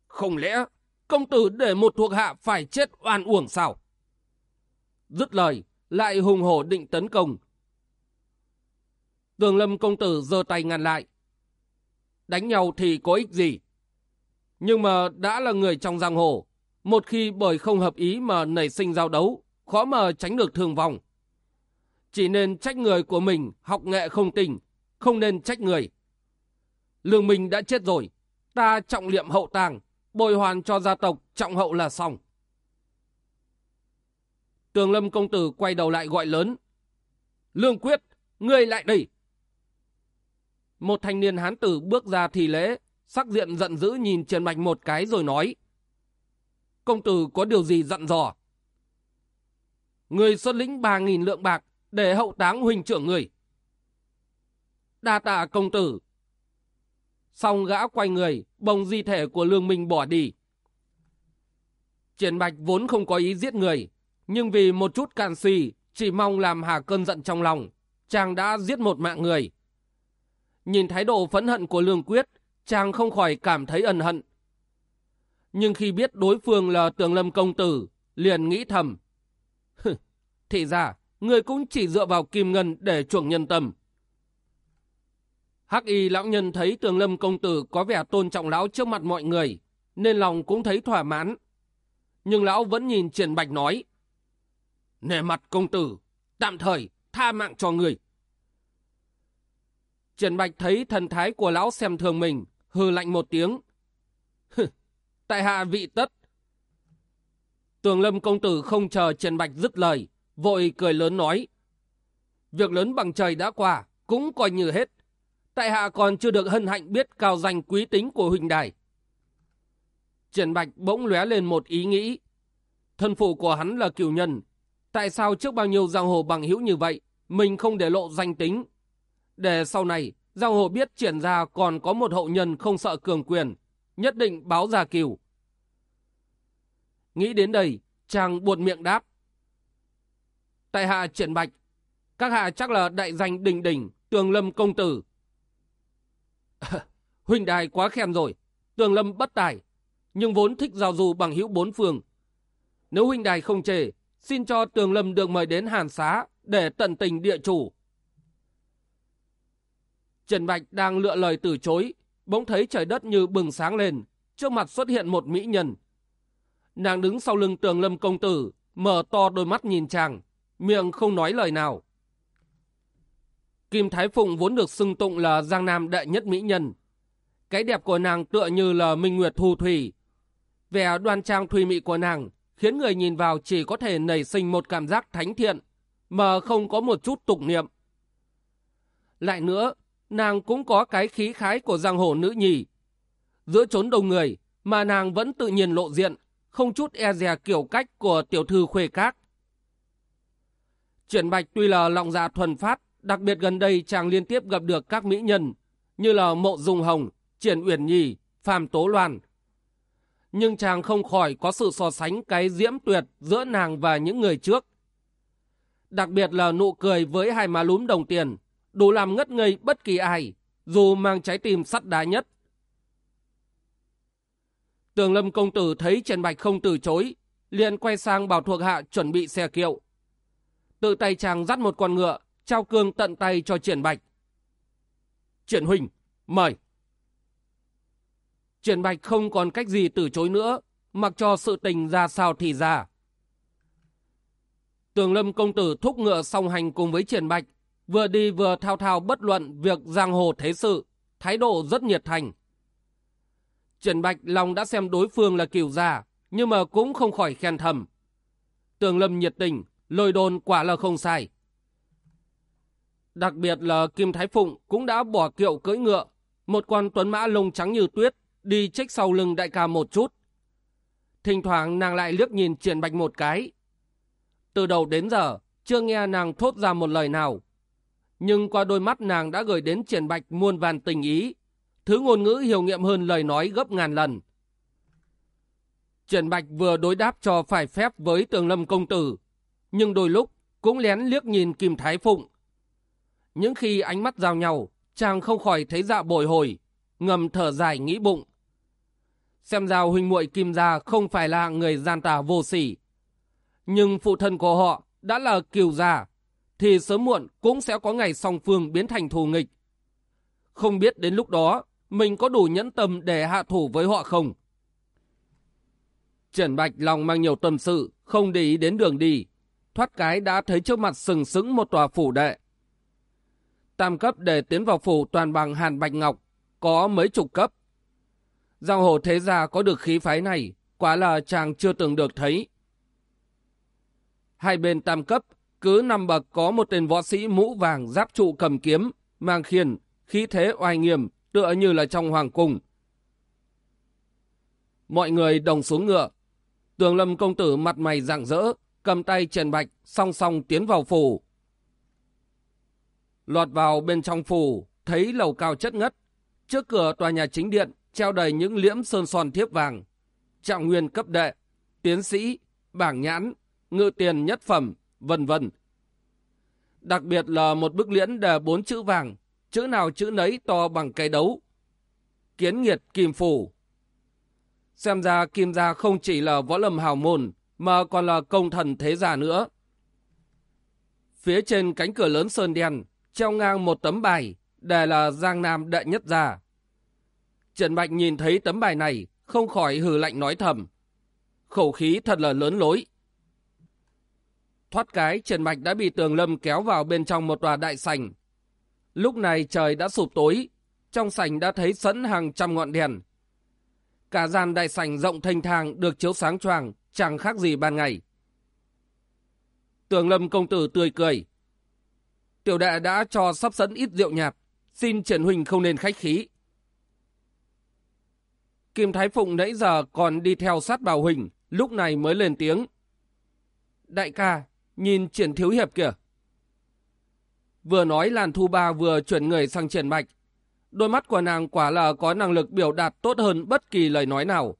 [SPEAKER 1] Không lẽ công tử để một thuộc hạ phải chết oan uổng sao? Dứt lời, lại hùng hổ định tấn công. Tường lâm công tử giơ tay ngăn lại. Đánh nhau thì có ích gì? Nhưng mà đã là người trong giang hồ, một khi bởi không hợp ý mà nảy sinh giao đấu, khó mà tránh được thương vong. Chỉ nên trách người của mình học nghệ không tình, không nên trách người. Lương Minh đã chết rồi, ta trọng liệm hậu tàng, bồi hoàn cho gia tộc trọng hậu là xong. Tường lâm công tử quay đầu lại gọi lớn. Lương Quyết, ngươi lại đây. Một thanh niên hán tử bước ra thì lễ, sắc diện giận dữ nhìn Trần Bạch một cái rồi nói. Công tử có điều gì dặn dò? Người xuất lĩnh ba nghìn lượng bạc để hậu táng huynh trưởng người. Đa tạ công tử. Xong gã quay người, bồng di thể của lương minh bỏ đi. Triển Bạch vốn không có ý giết người, nhưng vì một chút can suy chỉ mong làm hà cơn giận trong lòng, chàng đã giết một mạng người. Nhìn thái độ phẫn hận của Lương Quyết, chàng không khỏi cảm thấy ân hận. Nhưng khi biết đối phương là tường lâm công tử, liền nghĩ thầm. Thì ra, người cũng chỉ dựa vào kim ngân để chuộng nhân tâm. Hắc y lão nhân thấy tường lâm công tử có vẻ tôn trọng lão trước mặt mọi người, nên lòng cũng thấy thỏa mãn. Nhưng lão vẫn nhìn triển bạch nói. nề mặt công tử, tạm thời tha mạng cho người. Triển bạch thấy thần thái của lão xem thường mình, hừ lạnh một tiếng. Tại hạ vị tất. Tường lâm công tử không chờ Triển bạch dứt lời, vội cười lớn nói. Việc lớn bằng trời đã qua, cũng coi như hết. Tại hạ còn chưa được hân hạnh biết cao danh quý tính của huynh đài. Triển bạch bỗng lóe lên một ý nghĩ. Thân phụ của hắn là cửu nhân. Tại sao trước bao nhiêu giang hồ bằng hữu như vậy, mình không để lộ danh tính? Để sau này, giang hồ biết triển ra còn có một hậu nhân không sợ cường quyền, nhất định báo ra cửu. Nghĩ đến đây, chàng buột miệng đáp. Tại hạ triển bạch, các hạ chắc là đại danh đỉnh đỉnh, tường lâm công tử. Huynh đài quá khen rồi, tường lâm bất tài, nhưng vốn thích giao du bằng hữu bốn phương. Nếu huynh đài không chê, xin cho tường lâm được mời đến hàn xá để tận tình địa chủ. Trần Bạch đang lựa lời từ chối, bỗng thấy trời đất như bừng sáng lên, trước mặt xuất hiện một mỹ nhân. Nàng đứng sau lưng tường lâm công tử, mở to đôi mắt nhìn chàng, miệng không nói lời nào. Kim Thái Phụng vốn được xưng tụng là Giang Nam đệ nhất mỹ nhân. Cái đẹp của nàng tựa như là Minh Nguyệt Thu Thủy. Vẻ đoan trang thùy mị của nàng khiến người nhìn vào chỉ có thể nảy sinh một cảm giác thánh thiện, mà không có một chút tục niệm. Lại nữa, nàng cũng có cái khí khái của giang hồ nữ nhì. Giữa chốn đông người mà nàng vẫn tự nhiên lộ diện, không chút e dè kiểu cách của tiểu thư khuê các. Triển Bạch tuy là lọng dạ thuần phát, đặc biệt gần đây chàng liên tiếp gặp được các mỹ nhân như là Mộ Dung Hồng, Triển Uyển Nhi, Phạm Tố Loan. Nhưng chàng không khỏi có sự so sánh cái diễm tuyệt giữa nàng và những người trước. Đặc biệt là nụ cười với hai má lúm đồng tiền, đủ làm ngất ngây bất kỳ ai, dù mang trái tim sắt đá nhất. Tường lâm công tử thấy Trần Bạch không từ chối, liền quay sang bảo thuộc hạ chuẩn bị xe kiệu. Tự tay chàng dắt một con ngựa, trao cương tận tay cho Triển Bạch. Triển Huỳnh, mời. Triển Bạch không còn cách gì từ chối nữa, mặc cho sự tình ra sao thì ra. Tường Lâm công tử thúc ngựa song hành cùng với Triển Bạch, vừa đi vừa thao thao bất luận việc giang hồ thế sự, thái độ rất nhiệt thành. Triển Bạch lòng đã xem đối phương là kiều gia, nhưng mà cũng không khỏi khen thầm. Tường Lâm nhiệt tình, lời đồn quả là không sai. Đặc biệt là Kim Thái Phụng cũng đã bỏ kiệu cưỡi ngựa, một con tuấn mã lông trắng như tuyết, đi trách sau lưng đại ca một chút. Thỉnh thoảng nàng lại liếc nhìn triển bạch một cái. Từ đầu đến giờ, chưa nghe nàng thốt ra một lời nào. Nhưng qua đôi mắt nàng đã gửi đến triển bạch muôn vàn tình ý, thứ ngôn ngữ hiểu nghiệm hơn lời nói gấp ngàn lần. Triển bạch vừa đối đáp cho phải phép với tường lâm công tử, nhưng đôi lúc cũng lén liếc nhìn Kim Thái Phụng. Những khi ánh mắt giao nhau, chàng không khỏi thấy dạ bồi hồi, ngầm thở dài nghĩ bụng. Xem ra huynh muội Kim Gia không phải là người gian tà vô sỉ. Nhưng phụ thân của họ đã là kiều gia, thì sớm muộn cũng sẽ có ngày song phương biến thành thù nghịch. Không biết đến lúc đó, mình có đủ nhẫn tâm để hạ thủ với họ không? Trần Bạch lòng mang nhiều tâm sự, không để ý đến đường đi. Thoát cái đã thấy trước mặt sừng sững một tòa phủ đệ. Tam cấp để tiến vào phủ toàn bằng hàn bạch ngọc, có mấy chục cấp. Giang hồ thế gia có được khí phái này, quả là chàng chưa từng được thấy. Hai bên tam cấp, cứ năm bậc có một tên võ sĩ mũ vàng giáp trụ cầm kiếm, mang khiên, khí thế oai nghiêm, tựa như là trong hoàng cung. Mọi người đồng xuống ngựa. Tường lâm công tử mặt mày rạng rỡ, cầm tay Trần Bạch, song song tiến vào phủ. Lọt vào bên trong phủ, thấy lầu cao chất ngất. Trước cửa tòa nhà chính điện, treo đầy những liễm sơn son thiếp vàng. Trạng nguyên cấp đệ, tiến sĩ, bảng nhãn, ngự tiền nhất phẩm, vân vân. Đặc biệt là một bức liễn đề bốn chữ vàng, chữ nào chữ nấy to bằng cây đấu. Kiến nghiệt kim phủ. Xem ra kim gia không chỉ là võ lâm hào môn, mà còn là công thần thế gia nữa. Phía trên cánh cửa lớn sơn đen, treo ngang một tấm bài, đề là Giang Nam đệ nhất gia. Trần Bạch nhìn thấy tấm bài này, không khỏi hừ lạnh nói thầm. Khẩu khí thật là lớn lối. Thoát cái, Trần Bạch đã bị tường lâm kéo vào bên trong một tòa đại sảnh. Lúc này trời đã sụp tối, trong sảnh đã thấy sẵn hàng trăm ngọn đèn. Cả gian đại sảnh rộng thanh thang được chiếu sáng choàng, chẳng khác gì ban ngày. Tường lâm công tử tươi cười. Tiểu đệ đã cho sắp sẵn ít rượu nhạt, xin triển Huỳnh không nên khách khí. Kim Thái Phụng nãy giờ còn đi theo sát bảo Huỳnh, lúc này mới lên tiếng. Đại ca, nhìn triển thiếu hiệp kìa. Vừa nói làn thu ba vừa chuyển người sang triển bạch. Đôi mắt của nàng quả là có năng lực biểu đạt tốt hơn bất kỳ lời nói nào.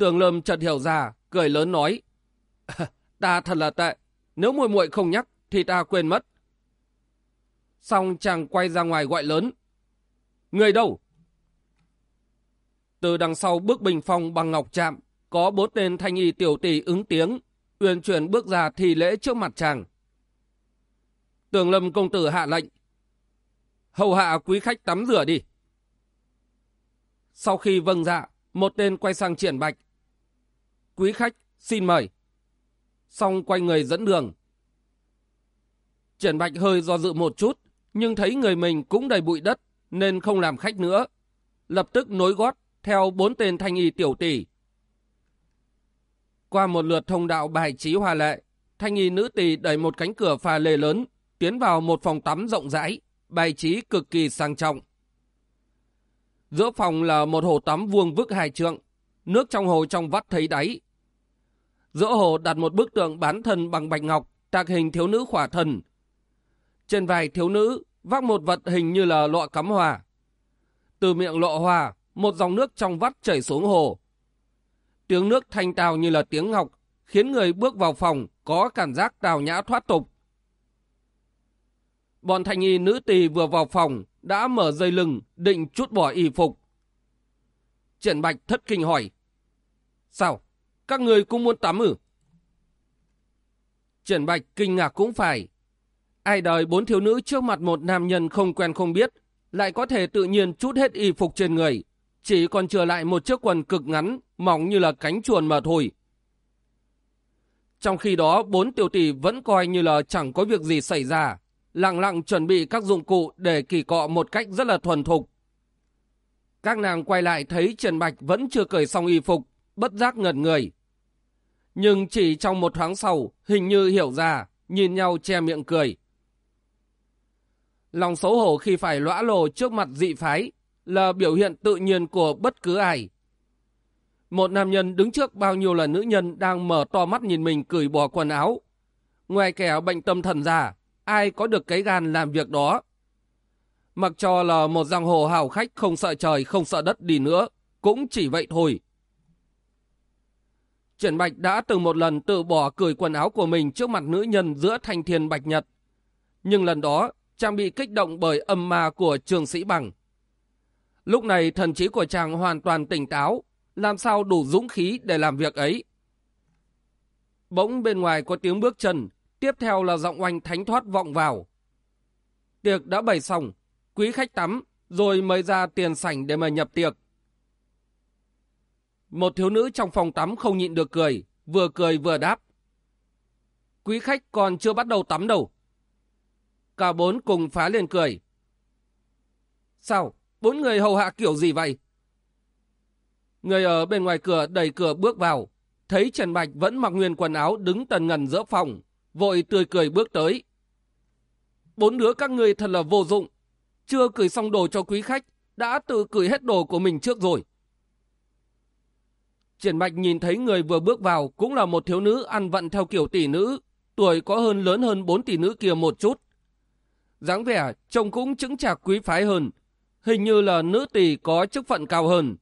[SPEAKER 1] Tường lâm chợt hiểu ra, cười lớn nói. ta thật là tệ, nếu muội muội không nhắc thì ta quên mất. Xong chàng quay ra ngoài gọi lớn. Người đâu? Từ đằng sau bước bình phong bằng ngọc chạm, có bốn tên thanh y tiểu tỷ ứng tiếng, Uyên chuyển bước ra thì lễ trước mặt chàng. Tường lâm công tử hạ lệnh. Hầu hạ quý khách tắm rửa đi. Sau khi vâng dạ, một tên quay sang triển bạch. Quý khách, xin mời. Xong quay người dẫn đường. Triển bạch hơi do dự một chút, nhưng thấy người mình cũng đầy bụi đất, nên không làm khách nữa. Lập tức nối gót theo bốn tên thanh y tiểu tỷ. Qua một lượt thông đạo bài trí hòa lệ, thanh y nữ tỷ đẩy một cánh cửa pha lê lớn, tiến vào một phòng tắm rộng rãi, bài trí cực kỳ sang trọng. Giữa phòng là một hồ tắm vuông vức hai trượng, nước trong hồ trong vắt thấy đáy. Giữa hồ đặt một bức tượng bán thân bằng bạch ngọc, tạc hình thiếu nữ khỏa thần. Trên vai thiếu nữ vác một vật hình như là lọ cắm hòa. Từ miệng lọ hòa một dòng nước trong vắt chảy xuống hồ. Tiếng nước thanh tao như là tiếng ngọc, khiến người bước vào phòng có cảm giác tào nhã thoát tục. Bọn thanh y nữ tỳ vừa vào phòng đã mở dây lưng định chút bỏ y phục. Triển Bạch thất kinh hỏi. Sao? Các người cũng muốn tắm ư? Triển Bạch kinh ngạc cũng phải. Ai đời bốn thiếu nữ trước mặt một nam nhân không quen không biết, lại có thể tự nhiên chút hết y phục trên người, chỉ còn trở lại một chiếc quần cực ngắn, mỏng như là cánh chuồn mà thôi. Trong khi đó, bốn tiểu tỷ vẫn coi như là chẳng có việc gì xảy ra, lặng lặng chuẩn bị các dụng cụ để kỳ cọ một cách rất là thuần thục. Các nàng quay lại thấy Trần Bạch vẫn chưa cởi xong y phục, bất giác ngẩn người. Nhưng chỉ trong một thoáng sau, hình như hiểu ra, nhìn nhau che miệng cười. Lòng xấu hổ khi phải lõa lồ trước mặt dị phái là biểu hiện tự nhiên của bất cứ ai. Một nam nhân đứng trước bao nhiêu là nữ nhân đang mở to mắt nhìn mình cởi bỏ quần áo. Ngoài kẻ bệnh tâm thần ra, ai có được cái gan làm việc đó. Mặc cho là một giang hồ hào khách không sợ trời không sợ đất đi nữa, cũng chỉ vậy thôi. Triển Bạch đã từng một lần tự bỏ cởi quần áo của mình trước mặt nữ nhân giữa thanh thiên bạch nhật. Nhưng lần đó, chàng bị kích động bởi âm ma của trường sĩ bằng. Lúc này thần trí của chàng hoàn toàn tỉnh táo, làm sao đủ dũng khí để làm việc ấy. Bỗng bên ngoài có tiếng bước chân, tiếp theo là giọng oanh thánh thoát vọng vào. Tiệc đã bày xong, quý khách tắm, rồi mới ra tiền sảnh để mà nhập tiệc. Một thiếu nữ trong phòng tắm không nhịn được cười, vừa cười vừa đáp. Quý khách còn chưa bắt đầu tắm đâu. Cả bốn cùng phá lên cười. Sao? Bốn người hầu hạ kiểu gì vậy? Người ở bên ngoài cửa đẩy cửa bước vào, thấy Trần Bạch vẫn mặc nguyên quần áo đứng tần ngần giữa phòng, vội tươi cười bước tới. Bốn đứa các ngươi thật là vô dụng, chưa cười xong đồ cho quý khách, đã tự cười hết đồ của mình trước rồi. Triển Bạch nhìn thấy người vừa bước vào cũng là một thiếu nữ ăn vận theo kiểu tỷ nữ, tuổi có hơn lớn hơn bốn tỷ nữ kia một chút. dáng vẻ trông cũng chứng chạc quý phái hơn, hình như là nữ tỷ có chức phận cao hơn.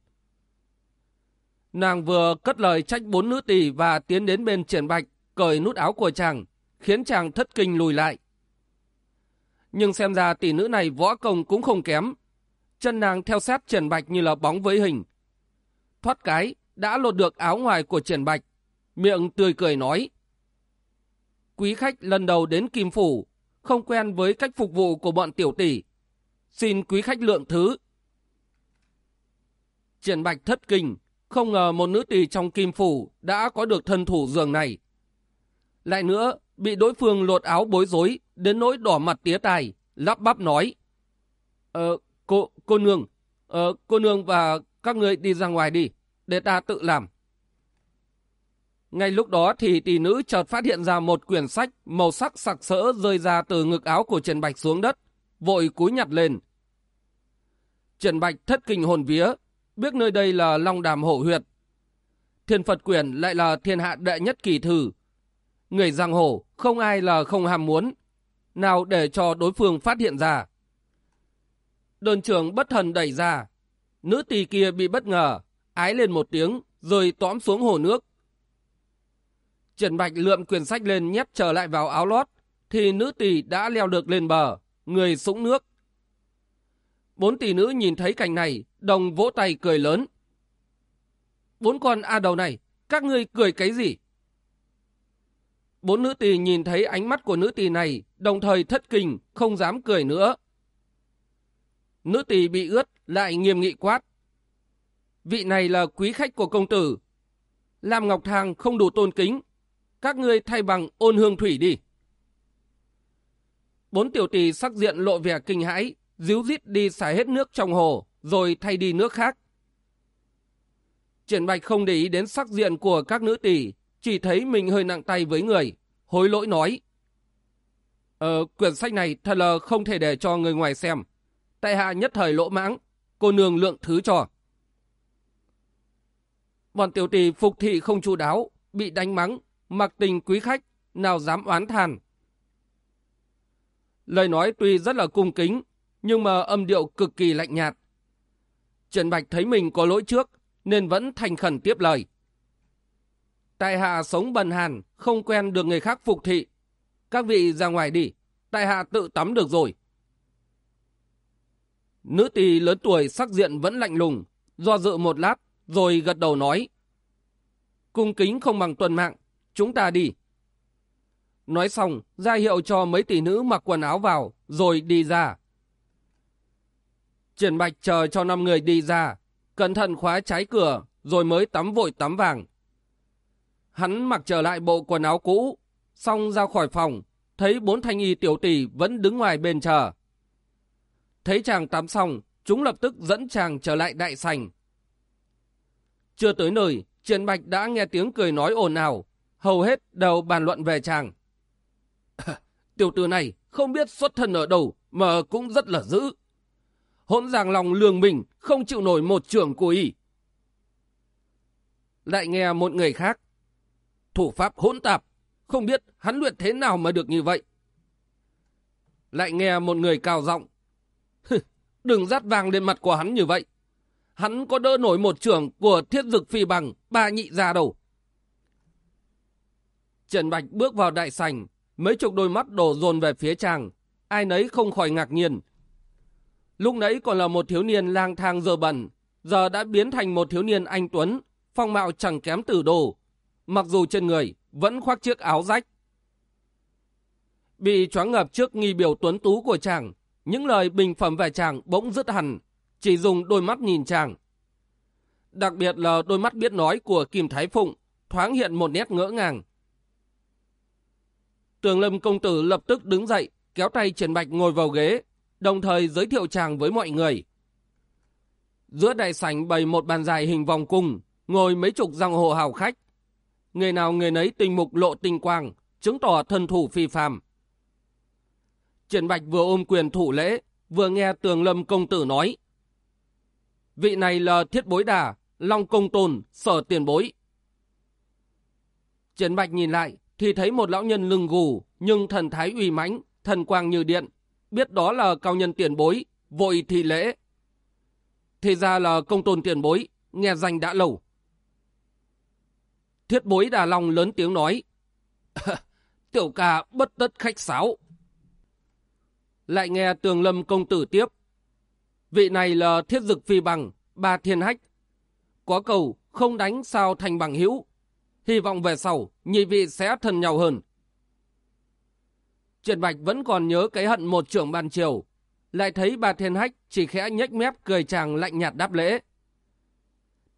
[SPEAKER 1] Nàng vừa cất lời trách bốn nữ tỷ và tiến đến bên Triển Bạch, cởi nút áo của chàng, khiến chàng thất kinh lùi lại. Nhưng xem ra tỷ nữ này võ công cũng không kém. Chân nàng theo sát Triển Bạch như là bóng với hình. Thoát cái, đã lột được áo ngoài của Triển Bạch, miệng tươi cười nói. Quý khách lần đầu đến Kim Phủ, không quen với cách phục vụ của bọn tiểu tỷ. Xin quý khách lượng thứ. Triển Bạch thất kinh, không ngờ một nữ tỷ trong Kim Phủ đã có được thân thủ giường này. Lại nữa, bị đối phương lột áo bối rối, đến nỗi đỏ mặt tía tai, lắp bắp nói. Ờ, cô, cô nương, ờ, cô nương và các người đi ra ngoài đi để ta tự làm. Ngay lúc đó thì tỷ nữ chợt phát hiện ra một quyển sách màu sắc sặc sỡ rơi ra từ ngực áo của Trần Bạch xuống đất, vội cúi nhặt lên. Trần Bạch thất kinh hồn vía, biết nơi đây là Long Đàm Hổ Huyệt. Thiên Phật quyển lại là thiên hạ đệ nhất kỳ Thử, Người giang hồ không ai là không ham muốn, nào để cho đối phương phát hiện ra. Đơn trưởng bất thần đẩy ra, nữ tỳ kia bị bất ngờ, ái lên một tiếng, rồi tõm xuống hồ nước. Trần Bạch lượm quyển sách lên nhét trở lại vào áo lót, thì nữ tỷ đã leo được lên bờ, người sũng nước. Bốn tỷ nữ nhìn thấy cảnh này, đồng vỗ tay cười lớn. Bốn con A đầu này, các ngươi cười cái gì? Bốn nữ tỷ nhìn thấy ánh mắt của nữ tỷ này, đồng thời thất kinh, không dám cười nữa. Nữ tỷ bị ướt, lại nghiêm nghị quát vị này là quý khách của công tử. Làm Ngọc Thang không đủ tôn kính, các ngươi thay bằng ôn hương thủy đi. Bốn tiểu tỷ sắc diện lộ vẻ kinh hãi, díu dít đi xả hết nước trong hồ, rồi thay đi nước khác. Triển Bạch không để ý đến sắc diện của các nữ tỷ, chỉ thấy mình hơi nặng tay với người, hối lỗi nói. Ờ, quyển sách này thật là không thể để cho người ngoài xem. Tại hạ nhất thời lỗ mãng, cô nương lượng thứ cho. Bọn tiểu tỷ phục thị không chu đáo, bị đánh mắng, mặc tình quý khách, nào dám oán than. Lời nói tuy rất là cung kính, nhưng mà âm điệu cực kỳ lạnh nhạt. Trần Bạch thấy mình có lỗi trước, nên vẫn thành khẩn tiếp lời. Tại hạ sống bần hàn, không quen được người khác phục thị. Các vị ra ngoài đi, tại hạ tự tắm được rồi. Nữ tỳ lớn tuổi sắc diện vẫn lạnh lùng, do dự một lát, rồi gật đầu nói. Cung kính không bằng tuần mạng, chúng ta đi. Nói xong, ra hiệu cho mấy tỷ nữ mặc quần áo vào, rồi đi ra. Triển Bạch chờ cho năm người đi ra, cẩn thận khóa trái cửa, rồi mới tắm vội tắm vàng. Hắn mặc trở lại bộ quần áo cũ, xong ra khỏi phòng, thấy bốn thanh y tiểu tỷ vẫn đứng ngoài bên chờ. Thấy chàng tắm xong, chúng lập tức dẫn chàng trở lại đại sành. Chưa tới nơi, Triển Bạch đã nghe tiếng cười nói ồn ào, hầu hết đều bàn luận về chàng. tiểu tử này không biết xuất thân ở đâu mà cũng rất là dữ. Hỗn giang lòng lường mình, không chịu nổi một trưởng của y. Lại nghe một người khác. Thủ pháp hỗn tạp, không biết hắn luyện thế nào mà được như vậy. Lại nghe một người cao giọng. Đừng dắt vàng lên mặt của hắn như vậy. Hắn có đỡ nổi một trưởng của thiết dực phi bằng, ba nhị ra đâu. Trần Bạch bước vào đại sảnh, mấy chục đôi mắt đổ dồn về phía chàng. Ai nấy không khỏi ngạc nhiên. Lúc nãy còn là một thiếu niên lang thang dơ bẩn, giờ đã biến thành một thiếu niên anh Tuấn, phong mạo chẳng kém tử đồ. Mặc dù trên người vẫn khoác chiếc áo rách. Bị choáng ngập trước nghi biểu tuấn tú của chàng, những lời bình phẩm về chàng bỗng dứt hẳn, chỉ dùng đôi mắt nhìn chàng. Đặc biệt là đôi mắt biết nói của Kim Thái Phụng, thoáng hiện một nét ngỡ ngàng. Tường Lâm công tử lập tức đứng dậy, kéo tay Trần Bạch ngồi vào ghế, đồng thời giới thiệu chàng với mọi người. Giữa đại sảnh bày một bàn dài hình vòng cung, ngồi mấy chục giang hồ hào khách. Người nào người nấy tình mục lộ tinh quang, chứng tỏ thân thủ phi phàm. Triển Bạch vừa ôm quyền thủ lễ, vừa nghe tường lâm công tử nói. Vị này là thiết bối đà, long công tôn, sở tiền bối. Trần Bạch nhìn lại, thì thấy một lão nhân lưng gù, nhưng thần thái uy mãnh, thần quang như điện. Biết đó là cao nhân tiền bối, vội thị lễ. Thì ra là công tôn tiền bối, nghe danh đã lâu. Thiết bối đà long lớn tiếng nói. Tiểu ca bất tất khách sáo. Lại nghe tường lâm công tử tiếp. Vị này là thiết dực phi bằng, ba thiên hách. Có cầu không đánh sao thành bằng hữu. Hy vọng về sau, nhị vị sẽ thân nhau hơn. Triển Bạch vẫn còn nhớ cái hận một trưởng ban triều. Lại thấy bà thiên hách chỉ khẽ nhếch mép cười chàng lạnh nhạt đáp lễ.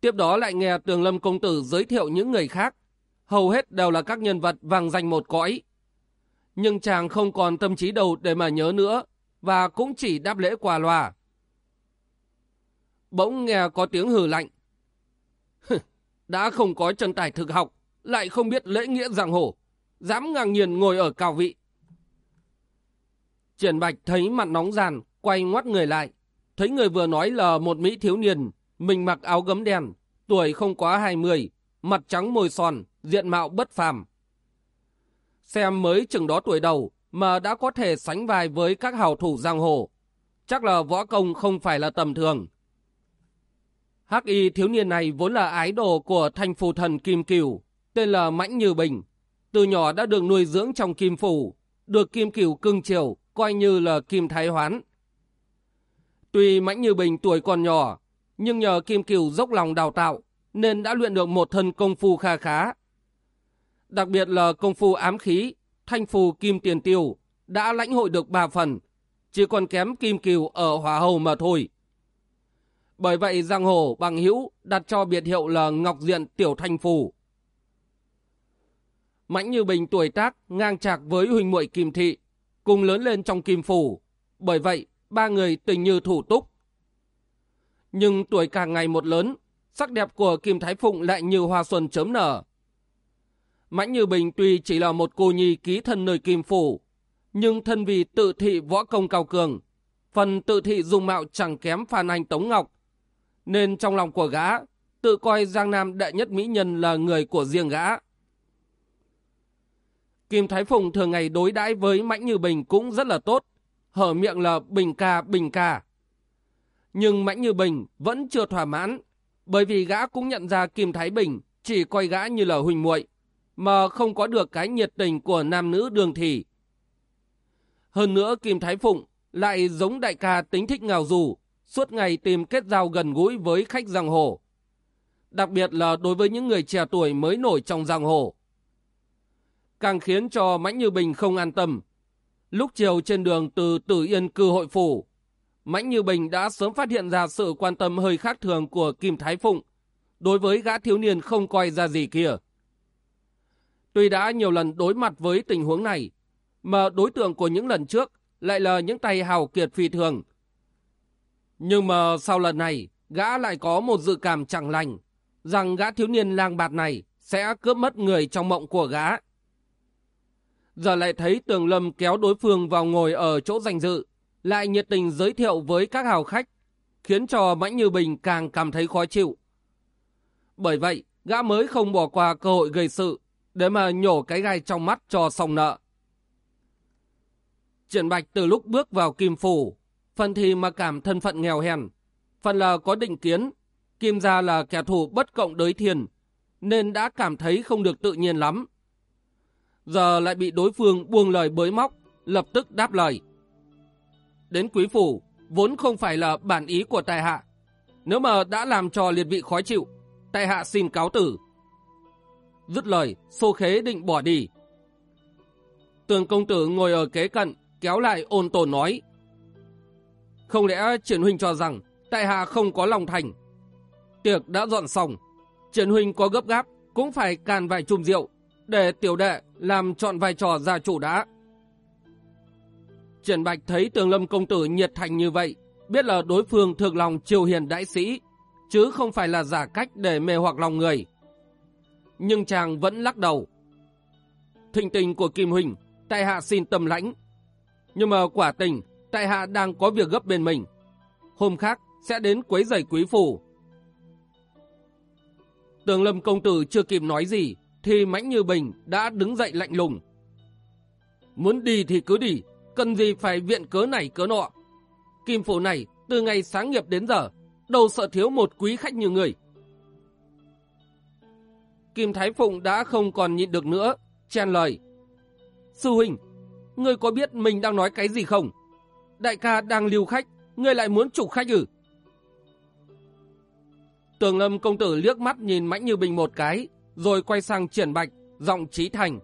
[SPEAKER 1] Tiếp đó lại nghe tường lâm công tử giới thiệu những người khác. Hầu hết đều là các nhân vật vàng danh một cõi. Nhưng chàng không còn tâm trí đầu để mà nhớ nữa, và cũng chỉ đáp lễ quà loa. Bỗng nghe có tiếng hừ lạnh. Đã không có chân tài thực học, lại không biết lễ nghĩa giang hồ, dám ngang nhiên ngồi ở cao vị. Triển Bạch thấy mặt nóng ràn, quay ngoắt người lại. Thấy người vừa nói là một Mỹ thiếu niên, mình mặc áo gấm đen, tuổi không quá 20, mặt trắng môi son, diện mạo bất phàm. Xem mới chừng đó tuổi đầu mà đã có thể sánh vai với các hào thủ giang hồ. Chắc là võ công không phải là tầm thường. Hắc y thiếu niên này vốn là ái đồ của thanh phù thần Kim Cửu, tên là Mãnh Như Bình. Từ nhỏ đã được nuôi dưỡng trong Kim Phủ, được Kim Cửu cưng chiều, coi như là Kim Thái Hoán. Tuy Mãnh Như Bình tuổi còn nhỏ, nhưng nhờ Kim Cửu dốc lòng đào tạo, nên đã luyện được một thân công phu kha khá. Đặc biệt là công phu ám khí, thanh phù Kim Tiền Tiêu, đã lãnh hội được ba phần, chỉ còn kém Kim Cửu ở Hòa Hầu mà thôi. Bởi vậy Giang Hồ bằng hữu đặt cho biệt hiệu là Ngọc Diện Tiểu Thanh Phù. Mãnh Như Bình tuổi tác ngang chạc với huỳnh muội Kim Thị, cùng lớn lên trong Kim Phủ. Bởi vậy, ba người tình như thủ túc. Nhưng tuổi càng ngày một lớn, sắc đẹp của Kim Thái Phụng lại như hoa xuân chớm nở. Mãnh Như Bình tuy chỉ là một cô nhi ký thân nơi Kim Phủ, nhưng thân vì tự thị võ công cao cường, phần tự thị dung mạo chẳng kém Phan Anh Tống Ngọc, nên trong lòng của gã, tự coi Giang Nam đệ nhất mỹ nhân là người của riêng gã. Kim Thái Phùng thường ngày đối đãi với Mãnh Như Bình cũng rất là tốt, hở miệng là Bình ca, Bình ca. Nhưng Mãnh Như Bình vẫn chưa thỏa mãn, bởi vì gã cũng nhận ra Kim Thái Bình chỉ coi gã như là huỳnh muội mà không có được cái nhiệt tình của nam nữ đường thị. Hơn nữa Kim Thái Phụng lại giống đại ca tính thích ngào dù, suốt ngày tìm kết giao gần gũi với khách giang hồ. Đặc biệt là đối với những người trẻ tuổi mới nổi trong giang hồ. Càng khiến cho Mãnh Như Bình không an tâm. Lúc chiều trên đường từ Tử Yên cư hội phủ, Mãnh Như Bình đã sớm phát hiện ra sự quan tâm hơi khác thường của Kim Thái Phụng đối với gã thiếu niên không coi ra gì kia. Tuy đã nhiều lần đối mặt với tình huống này, mà đối tượng của những lần trước lại là những tay hào kiệt phi thường. Nhưng mà sau lần này, gã lại có một dự cảm chẳng lành, rằng gã thiếu niên lang bạt này sẽ cướp mất người trong mộng của gã. Giờ lại thấy tường lâm kéo đối phương vào ngồi ở chỗ danh dự, lại nhiệt tình giới thiệu với các hào khách, khiến cho Mãnh Như Bình càng cảm thấy khó chịu. Bởi vậy, gã mới không bỏ qua cơ hội gây sự, để mà nhổ cái gai trong mắt cho xong nợ. Triển Bạch từ lúc bước vào Kim Phủ, phần thì mà cảm thân phận nghèo hèn, phần là có định kiến, Kim gia là kẻ thù bất cộng đối thiền, nên đã cảm thấy không được tự nhiên lắm. Giờ lại bị đối phương buông lời bới móc, lập tức đáp lời. Đến quý phủ, vốn không phải là bản ý của tài hạ. Nếu mà đã làm cho liệt vị khó chịu, tài hạ xin cáo tử. Dứt lời, xô khế định bỏ đi. Tường công tử ngồi ở kế cận, kéo lại ôn tồn nói. Không lẽ triển huynh cho rằng tại hạ không có lòng thành. Tiệc đã dọn xong, triển huynh có gấp gáp cũng phải càn vài chùm rượu để tiểu đệ làm chọn vai trò gia chủ đã. Triển Bạch thấy tường lâm công tử nhiệt thành như vậy, biết là đối phương thực lòng triều hiền đại sĩ, chứ không phải là giả cách để mê hoặc lòng người. Nhưng chàng vẫn lắc đầu. Thịnh tình của Kim Huỳnh, tại hạ xin tâm lãnh, nhưng mà quả tình, tại hạ đang có việc gấp bên mình. Hôm khác sẽ đến quấy giày quý phủ. Tường lâm công tử chưa kịp nói gì, thì Mãnh Như Bình đã đứng dậy lạnh lùng. Muốn đi thì cứ đi, cần gì phải viện cớ này cớ nọ. Kim phủ này, từ ngày sáng nghiệp đến giờ, đâu sợ thiếu một quý khách như người. Kim Thái Phụng đã không còn nhịn được nữa, chen lời. Sư huynh, ngươi có biết mình đang nói cái gì không? Đại ca đang lưu khách, ngươi lại muốn chụp khách ư? Tường lâm công tử liếc mắt nhìn Mãnh Như Bình một cái, rồi quay sang triển bạch, giọng trí thành.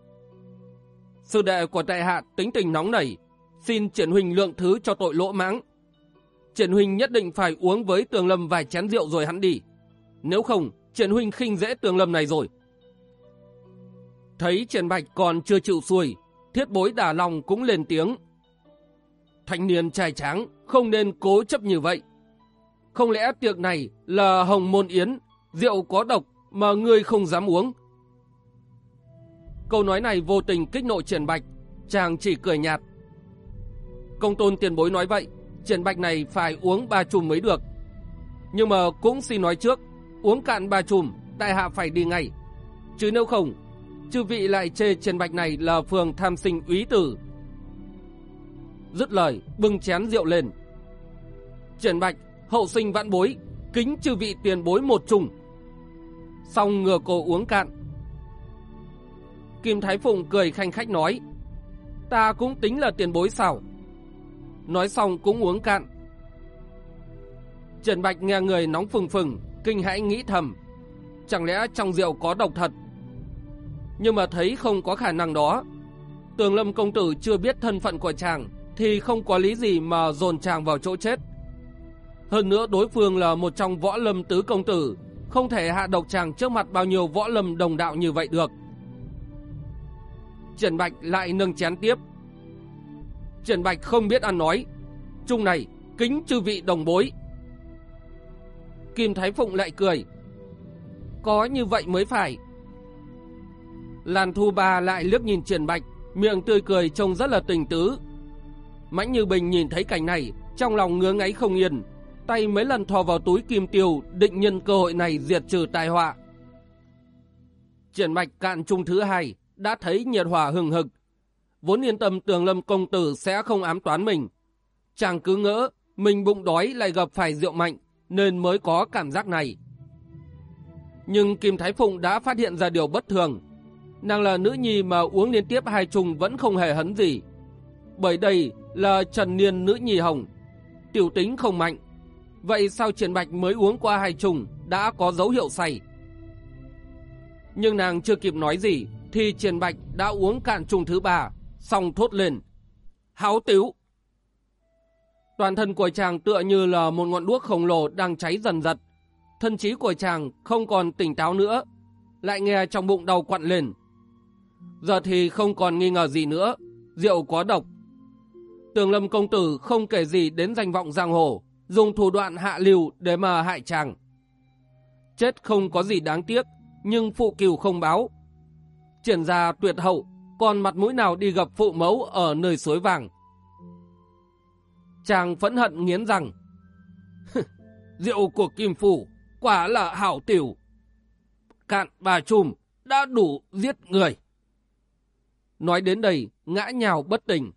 [SPEAKER 1] Sư đệ của đại hạ tính tình nóng nảy, xin triển huynh lượng thứ cho tội lỗ mãng. Triển huynh nhất định phải uống với tường lâm vài chén rượu rồi hắn đi. Nếu không, triển huynh khinh dễ tường lâm này rồi. Thấy triển bạch còn chưa chịu xuôi, thiết bối đà lòng cũng lên tiếng. Thanh niên trai tráng không nên cố chấp như vậy. Không lẽ tiệc này là hồng môn yến, rượu có độc mà ngươi không dám uống? Câu nói này vô tình kích nộ triển bạch, chàng chỉ cười nhạt. Công tôn tiền bối nói vậy, triển bạch này phải uống ba chùm mới được. Nhưng mà cũng xin nói trước, uống cạn ba chùm, đại hạ phải đi ngay. Chứ nếu không, chư vị lại chê Trần Bạch này là phường tham sinh úy tử. Dứt lời, bưng chén rượu lên. triển Bạch, hậu sinh vãn bối, kính chư vị tiền bối một trùng. Xong ngừa cổ uống cạn. Kim Thái Phụng cười khanh khách nói, ta cũng tính là tiền bối xảo. Nói xong cũng uống cạn. Trần Bạch nghe người nóng phừng phừng, kinh hãi nghĩ thầm. Chẳng lẽ trong rượu có độc thật? nhưng mà thấy không có khả năng đó. Tường Lâm công tử chưa biết thân phận của chàng, thì không có lý gì mà dồn chàng vào chỗ chết. Hơn nữa đối phương là một trong võ lâm tứ công tử, không thể hạ độc chàng trước mặt bao nhiêu võ lâm đồng đạo như vậy được. Trần Bạch lại nâng chén tiếp. Trần Bạch không biết ăn nói. Chung này, kính chư vị đồng bối. Kim Thái Phụng lại cười. Có như vậy mới phải, Lan Thu Ba lại liếc nhìn Triển Bạch, miệng tươi cười trông rất là tình tứ. Mãnh Như Bình nhìn thấy cảnh này, trong lòng ngứa ngáy không yên, tay mấy lần thò vào túi kim tiêu định nhân cơ hội này diệt trừ tai họa. Triển Bạch cạn chung thứ hai, đã thấy nhiệt hỏa hừng hực. Vốn yên tâm tường lâm công tử sẽ không ám toán mình. Chàng cứ ngỡ, mình bụng đói lại gặp phải rượu mạnh, nên mới có cảm giác này. Nhưng Kim Thái Phụng đã phát hiện ra điều bất thường, Nàng là nữ nhi mà uống liên tiếp hai chung vẫn không hề hấn gì. Bởi đây là Trần Niên nữ nhi hồng. Tiểu tính không mạnh. Vậy sao Triển Bạch mới uống qua hai chung đã có dấu hiệu say? Nhưng nàng chưa kịp nói gì thì Triển Bạch đã uống cạn chung thứ ba, xong thốt lên. Háo tiếu! Toàn thân của chàng tựa như là một ngọn đuốc khổng lồ đang cháy dần dật. Thân trí của chàng không còn tỉnh táo nữa, lại nghe trong bụng đau quặn lên. Giờ thì không còn nghi ngờ gì nữa, rượu có độc. Tường lâm công tử không kể gì đến danh vọng giang hồ, dùng thủ đoạn hạ lưu để mà hại chàng. Chết không có gì đáng tiếc, nhưng phụ cừu không báo. Triển ra tuyệt hậu, còn mặt mũi nào đi gặp phụ mẫu ở nơi suối vàng. Chàng phẫn hận nghiến rằng, rượu của Kim Phủ quả là hảo tiểu. Cạn bà trùm đã đủ giết người. Nói đến đây, ngã nhào bất tỉnh,